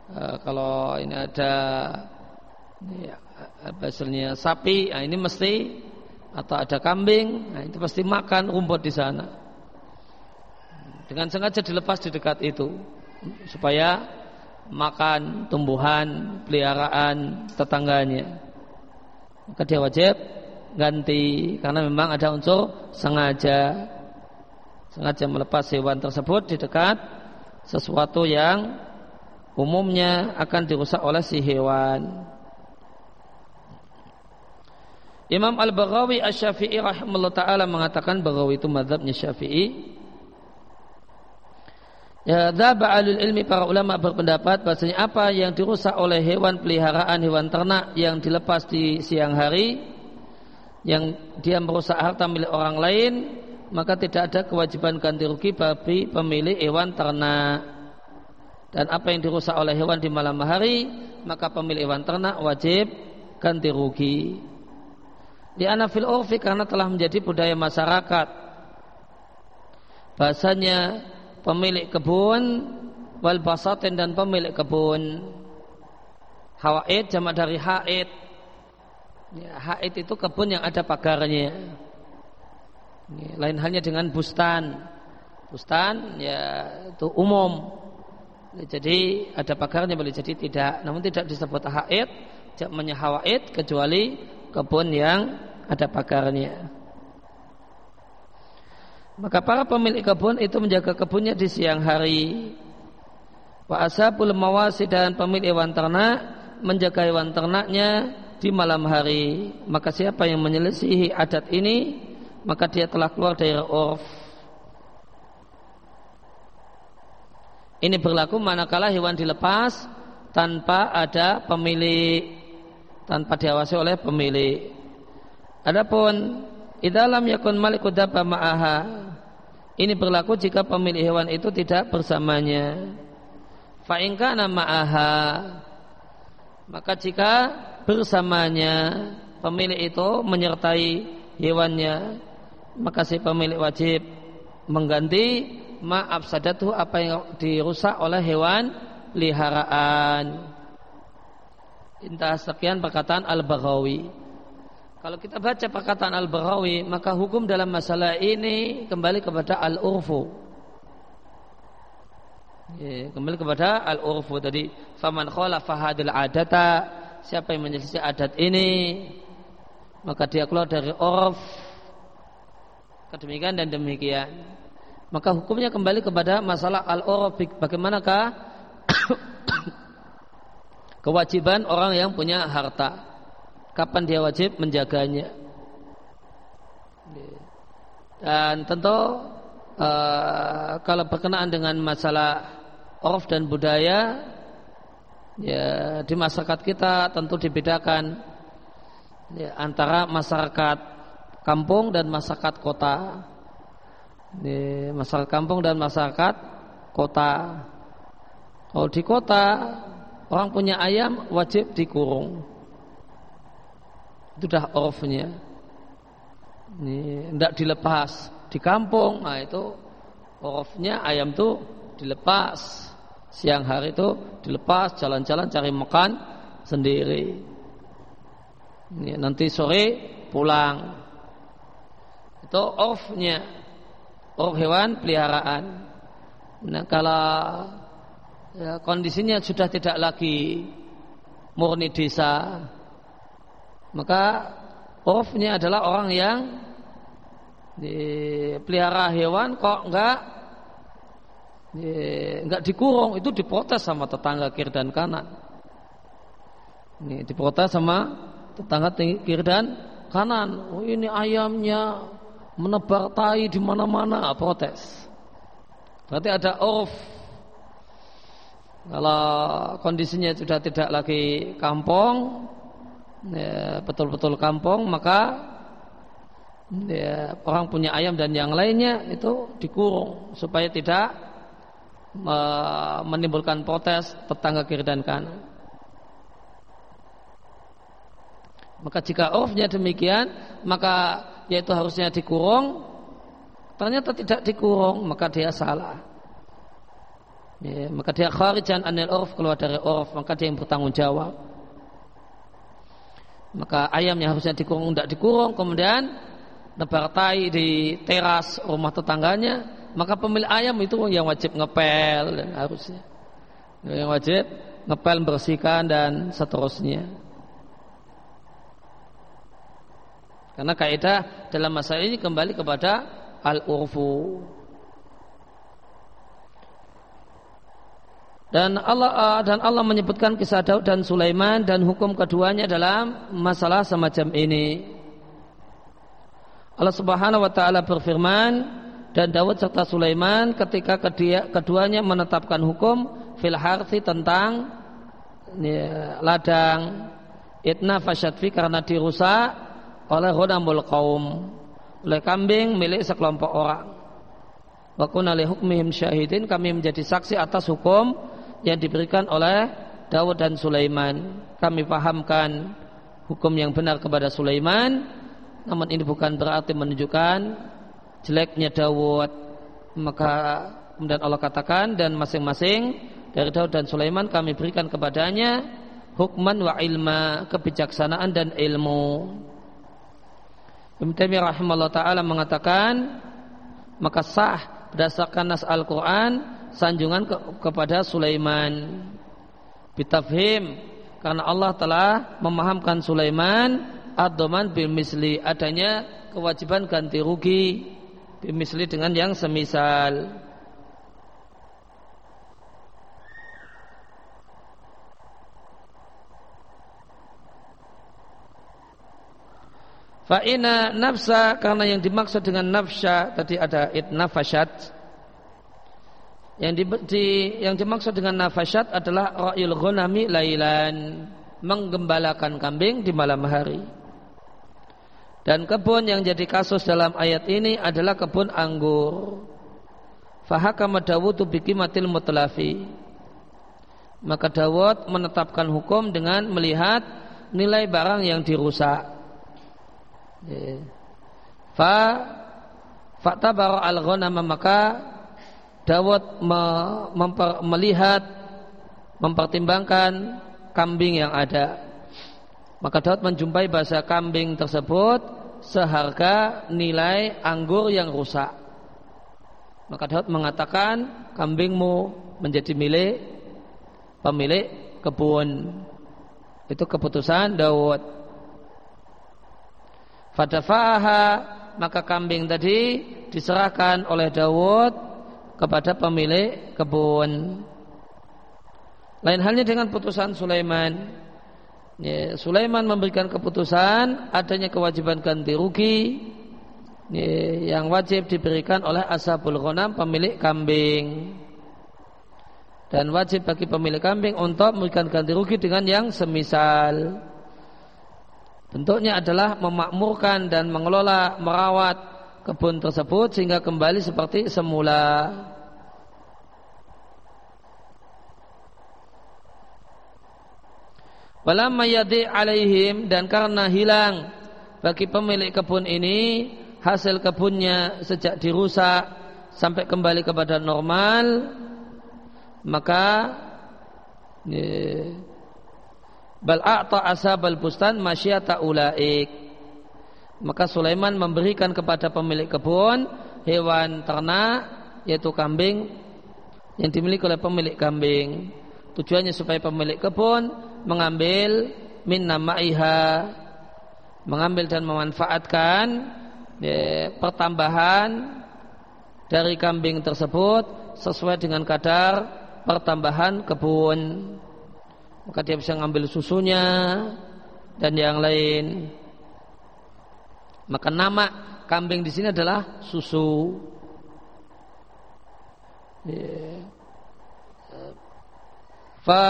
uh, kalau ini ada ya, sapi nah ini mesti atau ada kambing nah itu pasti makan rumput di sana. Dengan sengaja dilepas di dekat itu supaya makan tumbuhan peliharaan tetangganya. Maka dia wajib ganti karena memang ada unsur sengaja. Sengaja melepas hewan tersebut di dekat sesuatu yang umumnya akan dirusak oleh si hewan. Imam Al-Baghawi Asy-Syafi'i rahimahullah taala mengatakan Baghawi itu mazhabnya Syafi'i. Ya, dzaba alul ilmi para ulama berpendapat bahasanya apa yang dirusak oleh hewan peliharaan hewan ternak yang dilepas di siang hari yang dia merusak harta milik orang lain maka tidak ada kewajiban ganti rugi bagi pemilik hewan ternak dan apa yang dirusak oleh hewan di malam hari maka pemilik hewan ternak wajib ganti rugi di anafil urfi karena telah menjadi budaya masyarakat bahasanya pemilik kebun wal basatin dan pemilik kebun hawaid jamak dari haid Ya, haid itu kebun yang ada pagarnya. Ya, lain halnya dengan bustan. Bustan ya itu umum. Jadi ada pagarnya boleh jadi tidak. Namun tidak disebut haid, jamaknya hawaid kecuali kebun yang ada pagarnya. Maka para pemilik kebun itu menjaga kebunnya di siang hari. Wa ashabul mawasi dan pemilik hewan ternak menjaga hewan ternaknya di malam hari maka siapa yang menyelisihi adat ini maka dia telah keluar dari urf ini berlaku manakala hewan dilepas tanpa ada pemilik tanpa diawasi oleh pemilik. Adapun idalam yakun malik dabba ma'aha ini berlaku jika pemilik hewan itu tidak bersamanya. Fa nama ma'aha maka jika bersamanya pemilik itu menyertai hewannya maka si pemilik wajib mengganti maaf sadatu apa yang dirusak oleh hewan peliharaan intah sekian perkataan Al-Baghawi. Kalau kita baca perkataan Al-Baghawi maka hukum dalam masalah ini kembali kepada Al-Urfu. Ya, kembali kepada Al-Urfu. Tadi faman khalafa hadil adata siapa yang menyelisih adat ini maka dia keluar dari orf kedemikian dan demikian. Maka hukumnya kembali kepada masalah al-orf bagaimanakah [COUGHS] kewajiban orang yang punya harta kapan dia wajib menjaganya dan tentu uh, kalau berkenaan dengan masalah orf dan budaya ya di masyarakat kita tentu dibedakan ya, antara masyarakat kampung dan masyarakat kota. Di masyarakat kampung dan masyarakat kota. Kalau di kota orang punya ayam wajib dikurung. Itu dah orfnya. Ini tidak dilepas di kampung. Nah itu orfnya ayam itu dilepas. Siang hari itu dilepas jalan-jalan cari makan sendiri. Ini, nanti sore pulang. Itu orfnya. Orf hewan peliharaan. Nah kalau ya, kondisinya sudah tidak lagi murni desa, maka orfnya adalah orang yang dipelihara hewan kok enggak enggak dikurung itu diprotes sama tetangga kiri dan kanan. Ini diprotes sama tetangga kiri dan kanan. Oh ini ayamnya menebar tai di mana-mana protes. Berarti ada urf. Kalau kondisinya sudah tidak lagi kampung, ya, betul-betul kampung, maka ya, orang punya ayam dan yang lainnya itu dikurung supaya tidak menimbulkan protes tetangga kiri dan kanan. Maka jika urfnya demikian, maka yaitu harusnya dikurung ternyata tidak dikurung maka dia salah ya, maka dia kharijan anil urf keluar dari urf maka dia yang bertanggung jawab. Maka ayam yang harusnya dikurung tidak dikurung kemudian nebar tai di teras rumah tetangganya maka pemilik ayam itu yang wajib ngepel dan harusnya. Yang wajib ngepel bersihkan dan seterusnya. Karena kaidah dalam masalah ini kembali kepada al-urfu. Dan Allah uh, dan Allah menyebutkan kisah Daud dan Sulaiman dan hukum keduanya dalam masalah semacam ini. Allah Subhanahu wa taala berfirman dan Daud serta Sulaiman ketika keduanya menetapkan hukum fil harthi tentang ya, ladang itna fasyadfi karena dirusak oleh ghadamul kaum oleh kambing milik sekelompok orang. Wa kunna hukmihim syahidin kami menjadi saksi atas hukum yang diberikan oleh Dawud dan Sulaiman. Kami pahamkan hukum yang benar kepada Sulaiman, namun ini bukan berarti menunjukkan jeleknya Dawud. Maka kemudian Allah katakan dan masing-masing dari Dawud dan Sulaiman kami berikan kepadanya hukman wa ilma, kebijaksanaan dan ilmu. Ibn Taimiyah rahimahullah taala mengatakan maka sah berdasarkan nas Al-Qur'an sanjungan ke, kepada Sulaiman bitafhim karena Allah telah memahamkan Sulaiman ad-dhaman bil misli adanya kewajiban ganti rugi bil misli dengan yang semisal Fa'ina nafsa karena yang dimaksud dengan nafsa tadi ada itnafashat. Yang di, di, yang dimaksud dengan nafashat adalah ra'yul ghanami lailan, menggembalakan kambing di malam hari. Dan kebun yang jadi kasus dalam ayat ini adalah kebun anggur. Fahakama Dawud bikimatil mutlafi. Maka Dawud menetapkan hukum dengan melihat nilai barang yang dirusak. Fa fakta baru al ghanam maka Dawud me, memper, melihat mempertimbangkan kambing yang ada. Maka Dawud menjumpai bahasa kambing tersebut seharga nilai anggur yang rusak. Maka Daud mengatakan kambingmu menjadi milik pemilik kebun. Itu keputusan Daud. Fadafaha maka kambing tadi diserahkan oleh Dawud kepada pemilik kebun. Lain halnya dengan putusan Sulaiman. Ya, Sulaiman memberikan keputusan adanya kewajiban ganti rugi ya, yang wajib diberikan oleh ashabul ghanam pemilik kambing. Dan wajib bagi pemilik kambing untuk memberikan ganti rugi dengan yang semisal. Bentuknya adalah memakmurkan dan mengelola, merawat kebun tersebut sehingga kembali seperti semula. Walamma yadi alaihim dan karena hilang bagi pemilik kebun ini hasil kebunnya sejak dirusak sampai kembali kepada normal maka eh, bal a'ta asabal bustan masyata ulaik maka Sulaiman memberikan kepada pemilik kebun hewan ternak yaitu kambing yang dimiliki oleh pemilik kambing tujuannya supaya pemilik kebun mengambil min namaiha mengambil dan memanfaatkan ya, pertambahan dari kambing tersebut sesuai dengan kadar pertambahan kebun maka dia bisa mengambil susunya dan yang lain. Maka nama kambing di sini adalah susu. Yeah. Fa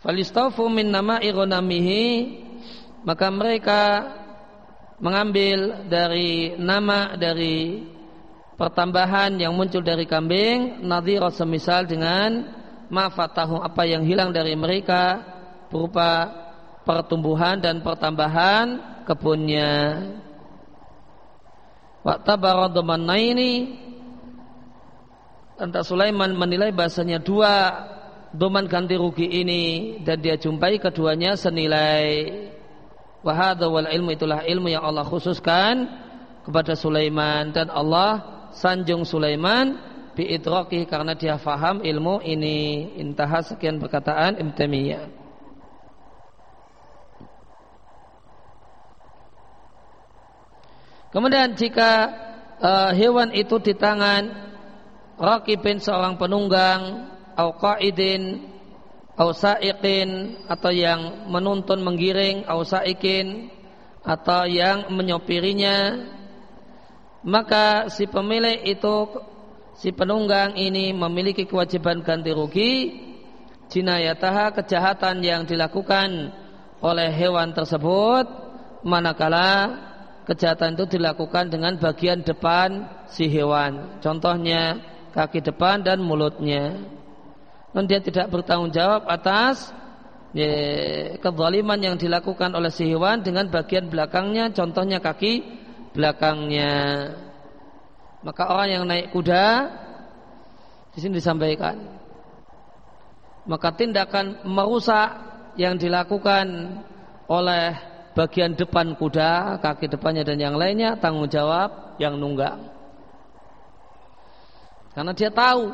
falistafu min nama ironamihi maka mereka mengambil dari nama dari pertambahan yang muncul dari kambing nadhira semisal dengan mafatahu apa yang hilang dari mereka berupa pertumbuhan dan pertambahan kebunnya. Waktu ini Entah Sulaiman menilai bahasanya dua doman ganti rugi ini dan dia jumpai keduanya senilai. Wahada wal ilmu itulah ilmu yang Allah khususkan kepada Sulaiman dan Allah sanjung Sulaiman biidraki karena dia faham ilmu ini. Intaha sekian perkataan Ibn Kemudian jika uh, hewan itu di tangan rakibin seorang penunggang au qaidin au sa'iqin atau yang menuntun menggiring au sa'ikin atau yang menyopirinya maka si pemilik itu si penunggang ini memiliki kewajiban ganti rugi jinayataha kejahatan yang dilakukan oleh hewan tersebut manakala kejahatan itu dilakukan dengan bagian depan si hewan contohnya kaki depan dan mulutnya dan dia tidak bertanggung jawab atas ya, kezaliman yang dilakukan oleh si hewan dengan bagian belakangnya contohnya kaki belakangnya maka orang yang naik kuda di sini disampaikan. Maka tindakan merusak yang dilakukan oleh bagian depan kuda, kaki depannya dan yang lainnya tanggung jawab yang nunggang. Karena dia tahu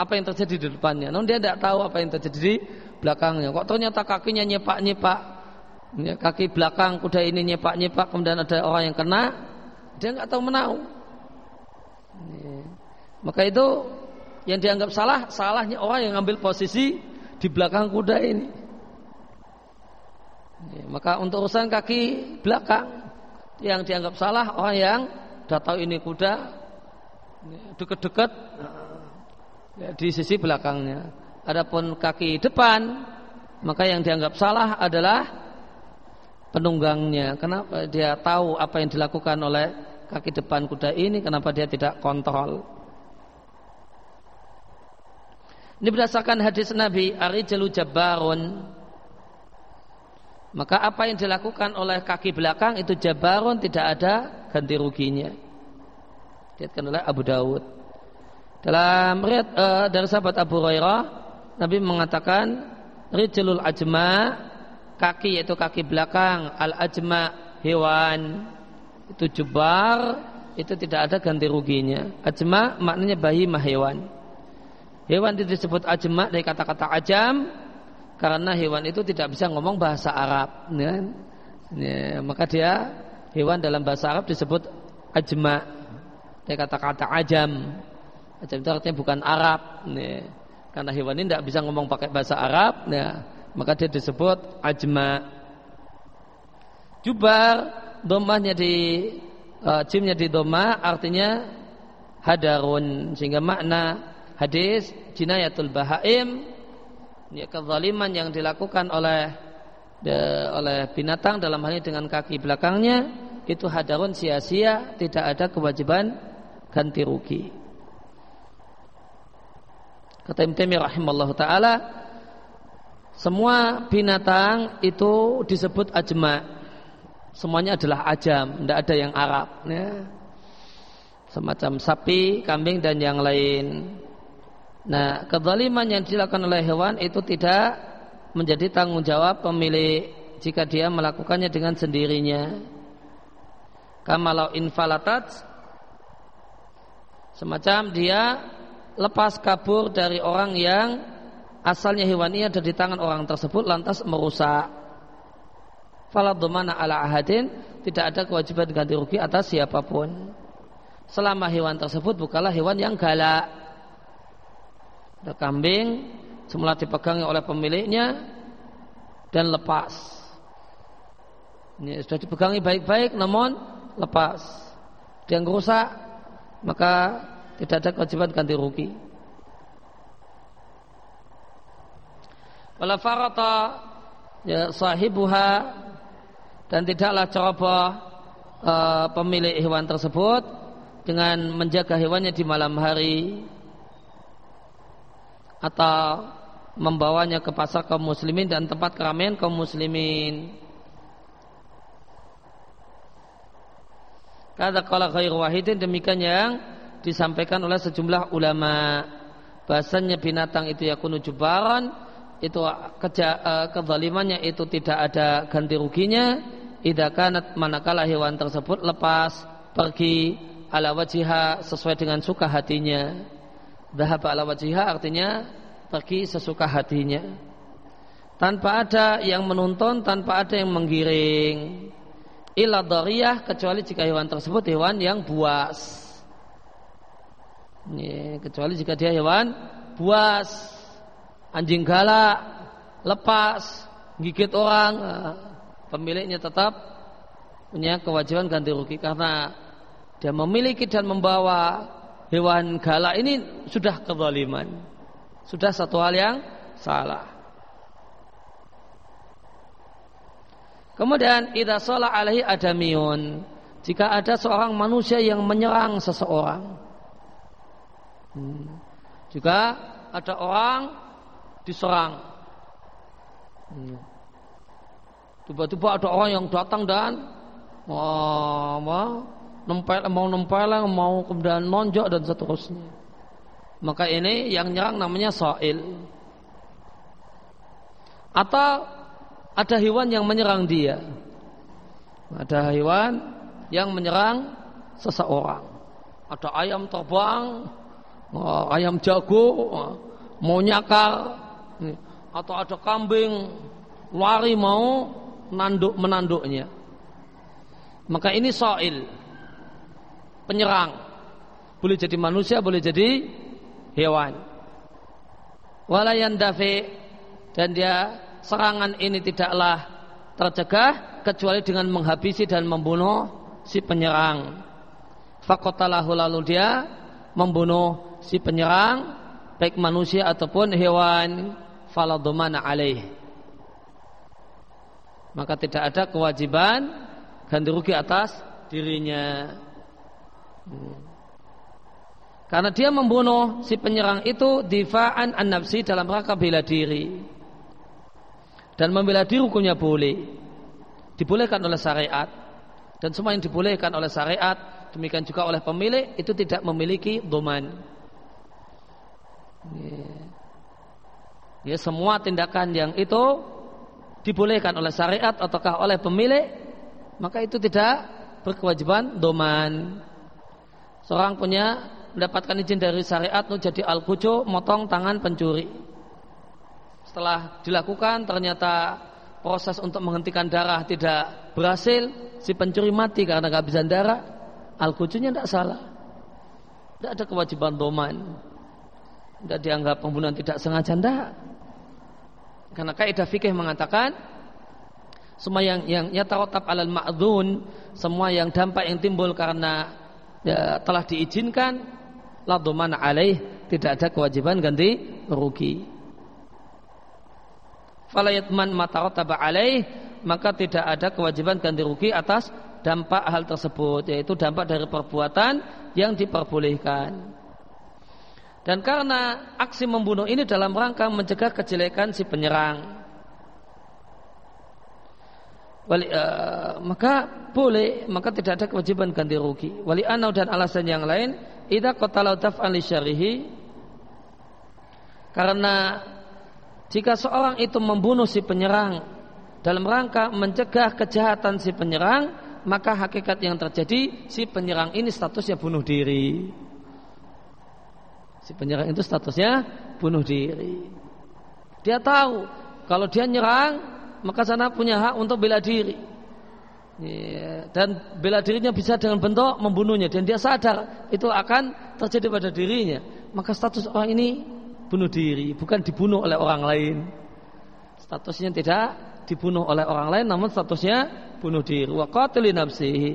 apa yang terjadi di depannya. Namun dia tidak tahu apa yang terjadi di belakangnya. Kok ternyata kakinya nyepak-nyepak. Ya, kaki belakang kuda ini nyepak-nyepak kemudian ada orang yang kena. Dia nggak tahu menau. Maka itu yang dianggap salah, salahnya orang yang ngambil posisi di belakang kuda ini. Maka untuk urusan kaki belakang yang dianggap salah orang yang sudah tahu ini kuda dekat-dekat ya, di sisi belakangnya. Adapun kaki depan maka yang dianggap salah adalah penunggangnya. Kenapa dia tahu apa yang dilakukan oleh kaki depan kuda ini kenapa dia tidak kontrol ini berdasarkan hadis Nabi Arijalu Jabbarun maka apa yang dilakukan oleh kaki belakang itu Jabbarun tidak ada ganti ruginya Dilihatkan oleh Abu Dawud dalam riat uh, dari sahabat Abu Hurairah Nabi mengatakan Rijlul ajma kaki yaitu kaki belakang al ajma hewan itu jubar itu tidak ada ganti ruginya. Ajma maknanya bayi hewan. Hewan itu disebut ajma dari kata-kata ajam karena hewan itu tidak bisa ngomong bahasa Arab. Ya. Ya, maka dia hewan dalam bahasa Arab disebut ajma dari kata-kata ajam. Ajam itu artinya bukan Arab. Ya. Karena hewan ini tidak bisa ngomong pakai bahasa Arab, ya, maka dia disebut ajma. Jubar domahnya di uh, jimnya di doma artinya hadarun sehingga makna hadis jinayatul bahaim ya kezaliman yang dilakukan oleh de, oleh binatang dalam hal ini dengan kaki belakangnya itu hadarun sia-sia tidak ada kewajiban ganti rugi kata Ibnu Taimiyah rahimallahu taala semua binatang itu disebut ajma. Semuanya adalah ajam, tidak ada yang Arab. Ya. Semacam sapi, kambing dan yang lain. Nah, kezaliman yang dilakukan oleh hewan itu tidak menjadi tanggung jawab pemilik jika dia melakukannya dengan sendirinya. Kamalau infalatat semacam dia lepas kabur dari orang yang asalnya hewan ini ada di tangan orang tersebut lantas merusak. Faladumana ala ahadin tidak ada kewajiban ganti rugi atas siapa pun. Selama hewan tersebut bukanlah hewan yang galak ada kambing semula dipegangi oleh pemiliknya dan lepas. Ini sudah dipegangi baik-baik namun lepas. Dia rusak maka tidak ada kewajiban ganti rugi. Wala farata ya sahibuha dan tidaklah ceroboh uh, pemilik hewan tersebut dengan menjaga hewannya di malam hari atau membawanya ke pasar kaum muslimin dan tempat keramaian kaum muslimin. Kata kala khair wahidin demikian yang disampaikan oleh sejumlah ulama. Bahasanya binatang itu yakunu jubaran itu keja, uh, kezalimannya itu tidak ada ganti ruginya idza kanat manakala hewan tersebut lepas pergi ala wajiha sesuai dengan suka hatinya dhahaba ala wajiha artinya pergi sesuka hatinya. Tanpa ada yang menuntun tanpa ada yang menggiring. Ila dariyah kecuali jika hewan tersebut hewan yang buas. Ini, kecuali jika dia hewan buas. Anjing galak lepas gigit orang. Eh, pemiliknya tetap punya kewajiban ganti rugi karena dia memiliki dan membawa hewan galak ini sudah kezaliman. Sudah satu hal yang salah. Kemudian idza shala alaihi adamiyun jika ada seorang manusia yang menyerang seseorang. Hmm. juga ada orang diserang. Tiba-tiba ada orang yang datang dan mau nempel, mau nempel, mau kemudian nonjok dan seterusnya. Maka ini yang nyerang namanya soil. Atau ada hewan yang menyerang dia. Ada hewan yang menyerang seseorang. Ada ayam terbang, ayam jago, mau nyakar, atau ada kambing lari mau nanduk menanduknya maka ini soil penyerang. Boleh jadi manusia boleh jadi hewan. Walayan dafi dan dia serangan ini tidaklah tercegah kecuali dengan menghabisi dan membunuh si penyerang. Fakotalahu lalu dia membunuh si penyerang baik manusia ataupun hewan. Faladumana alaih. Maka tidak ada kewajiban ganti rugi atas dirinya. Karena dia membunuh si penyerang itu difa'an an nafsi dalam rangka bela diri. Dan membela diri hukumnya boleh. Dibolehkan oleh syariat. Dan semua yang dibolehkan oleh syariat demikian juga oleh pemilik itu tidak memiliki doman Ya semua tindakan yang itu dibolehkan oleh syariat ataukah oleh pemilik maka itu tidak berkewajiban doman. Seorang punya mendapatkan izin dari syariat untuk jadi al motong tangan pencuri. Setelah dilakukan ternyata proses untuk menghentikan darah tidak berhasil, si pencuri mati karena kehabisan darah, al tidak salah. Tidak ada kewajiban doman. Tidak dianggap pembunuhan tidak sengaja tidak. Karena kaidah fikih mengatakan semua yang yang yatarotab alal ma'dzun, semua yang dampak yang timbul karena ya, telah diizinkan la dhamana alaih, tidak ada kewajiban ganti rugi. Fala yatman matarataba alaih, maka tidak ada kewajiban ganti rugi atas dampak hal tersebut yaitu dampak dari perbuatan yang diperbolehkan. Dan karena aksi membunuh ini dalam rangka mencegah kejelekan si penyerang. Wali, uh, maka boleh maka tidak ada kewajiban ganti rugi. Wali anau dan alasan yang lain idza qatalau taf'an syarihi karena jika seorang itu membunuh si penyerang dalam rangka mencegah kejahatan si penyerang maka hakikat yang terjadi si penyerang ini statusnya bunuh diri. Si penyerang itu statusnya bunuh diri. Dia tahu kalau dia nyerang maka sana punya hak untuk bela diri. Ya, dan bela dirinya bisa dengan bentuk membunuhnya dan dia sadar itu akan terjadi pada dirinya. Maka status orang ini bunuh diri, bukan dibunuh oleh orang lain. Statusnya tidak dibunuh oleh orang lain namun statusnya bunuh diri. Wa qatilin nafsihi.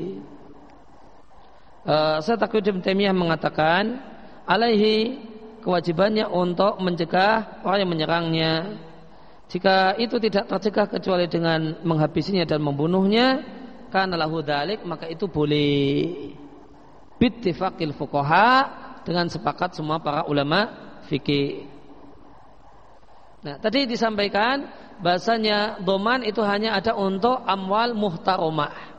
Saya takut Ibn mengatakan alaihi kewajibannya untuk mencegah orang yang menyerangnya jika itu tidak tercegah kecuali dengan menghabisinya dan membunuhnya, karena lahu dalik maka itu boleh bittifaqil fuqaha dengan sepakat semua para ulama fikih. Nah, tadi disampaikan bahasanya doman itu hanya ada untuk amwal muhtaromah.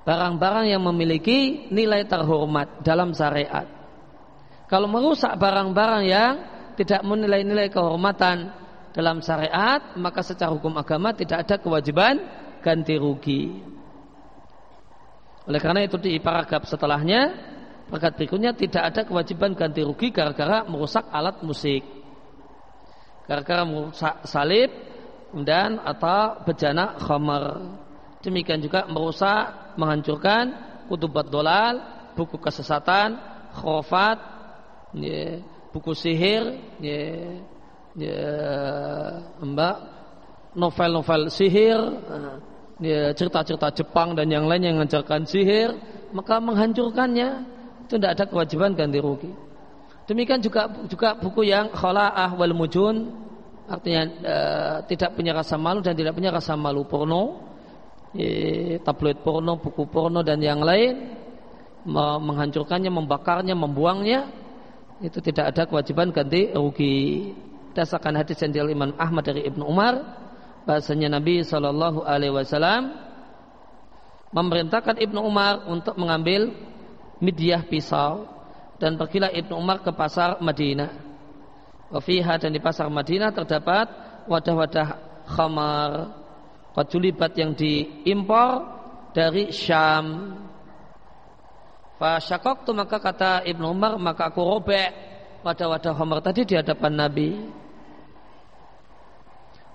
Barang-barang yang memiliki nilai terhormat dalam syariat. Kalau merusak barang-barang yang tidak menilai nilai kehormatan dalam syariat maka secara hukum agama tidak ada kewajiban ganti rugi. Oleh karena itu di paragraf setelahnya paragraf berikutnya tidak ada kewajiban ganti rugi gara-gara merusak alat musik. Gara-gara merusak salib dan atau bejana khamar. Demikian juga merusak, menghancurkan kutubat dolal, buku kesesatan, khurafat, ya, buku sihir, ya, mbak novel-novel sihir, ya, cerita-cerita Jepang dan yang lain yang mengajarkan sihir, maka menghancurkannya. Itu tidak ada kewajiban ganti rugi. Demikian juga juga buku yang khala'ah wal mujun artinya e, tidak punya rasa malu dan tidak punya rasa malu porno, e, tabloid porno, buku porno dan yang lain menghancurkannya, membakarnya, membuangnya itu tidak ada kewajiban ganti rugi berdasarkan hadis yang dari Imam Ahmad dari Ibnu Umar bahasanya Nabi Shallallahu Alaihi Wasallam memerintahkan Ibnu Umar untuk mengambil midyah pisau dan pergilah Ibnu Umar ke pasar Madinah. Wafiha dan di pasar Madinah terdapat wadah-wadah khamar kajulibat yang diimpor dari Syam. Fasyakok tu maka kata Ibnu Umar maka aku robek wadah-wadah khamar tadi di hadapan Nabi.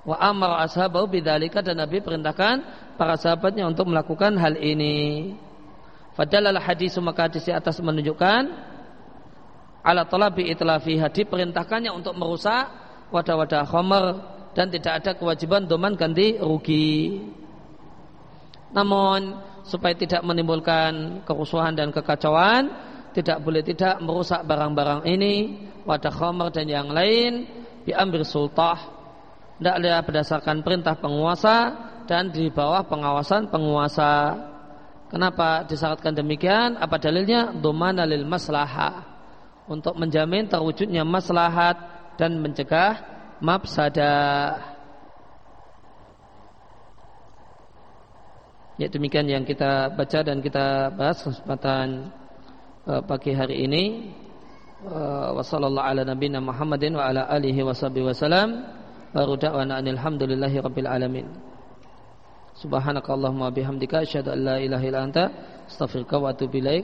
Wa amar ashabahu bidzalika dan Nabi perintahkan para sahabatnya untuk melakukan hal ini. Fadalal hadis maka hadis di atas menunjukkan ala talabi itlafi hadi perintahkannya untuk merusak wadah-wadah khamar dan tidak ada kewajiban doman ganti rugi. Namun supaya tidak menimbulkan kerusuhan dan kekacauan, tidak boleh tidak merusak barang-barang ini, wadah khamar dan yang lain, diambil sultah tidaklah berdasarkan perintah penguasa dan di bawah pengawasan penguasa. Kenapa disyaratkan demikian? Apa dalilnya? Domana lil maslaha untuk menjamin terwujudnya maslahat dan mencegah mafsadah. Ya demikian yang kita baca dan kita bahas kesempatan uh, pagi hari ini. Uh, Wassalamualaikum ala nabiyina Muhammadin wa ala alihi wasallam. Baru da'wana alhamdulillahi rabbil alamin. Subhanakallahumma bihamdika asyhadu an la ilaha illa anta astaghfiruka wa atubu ilaik.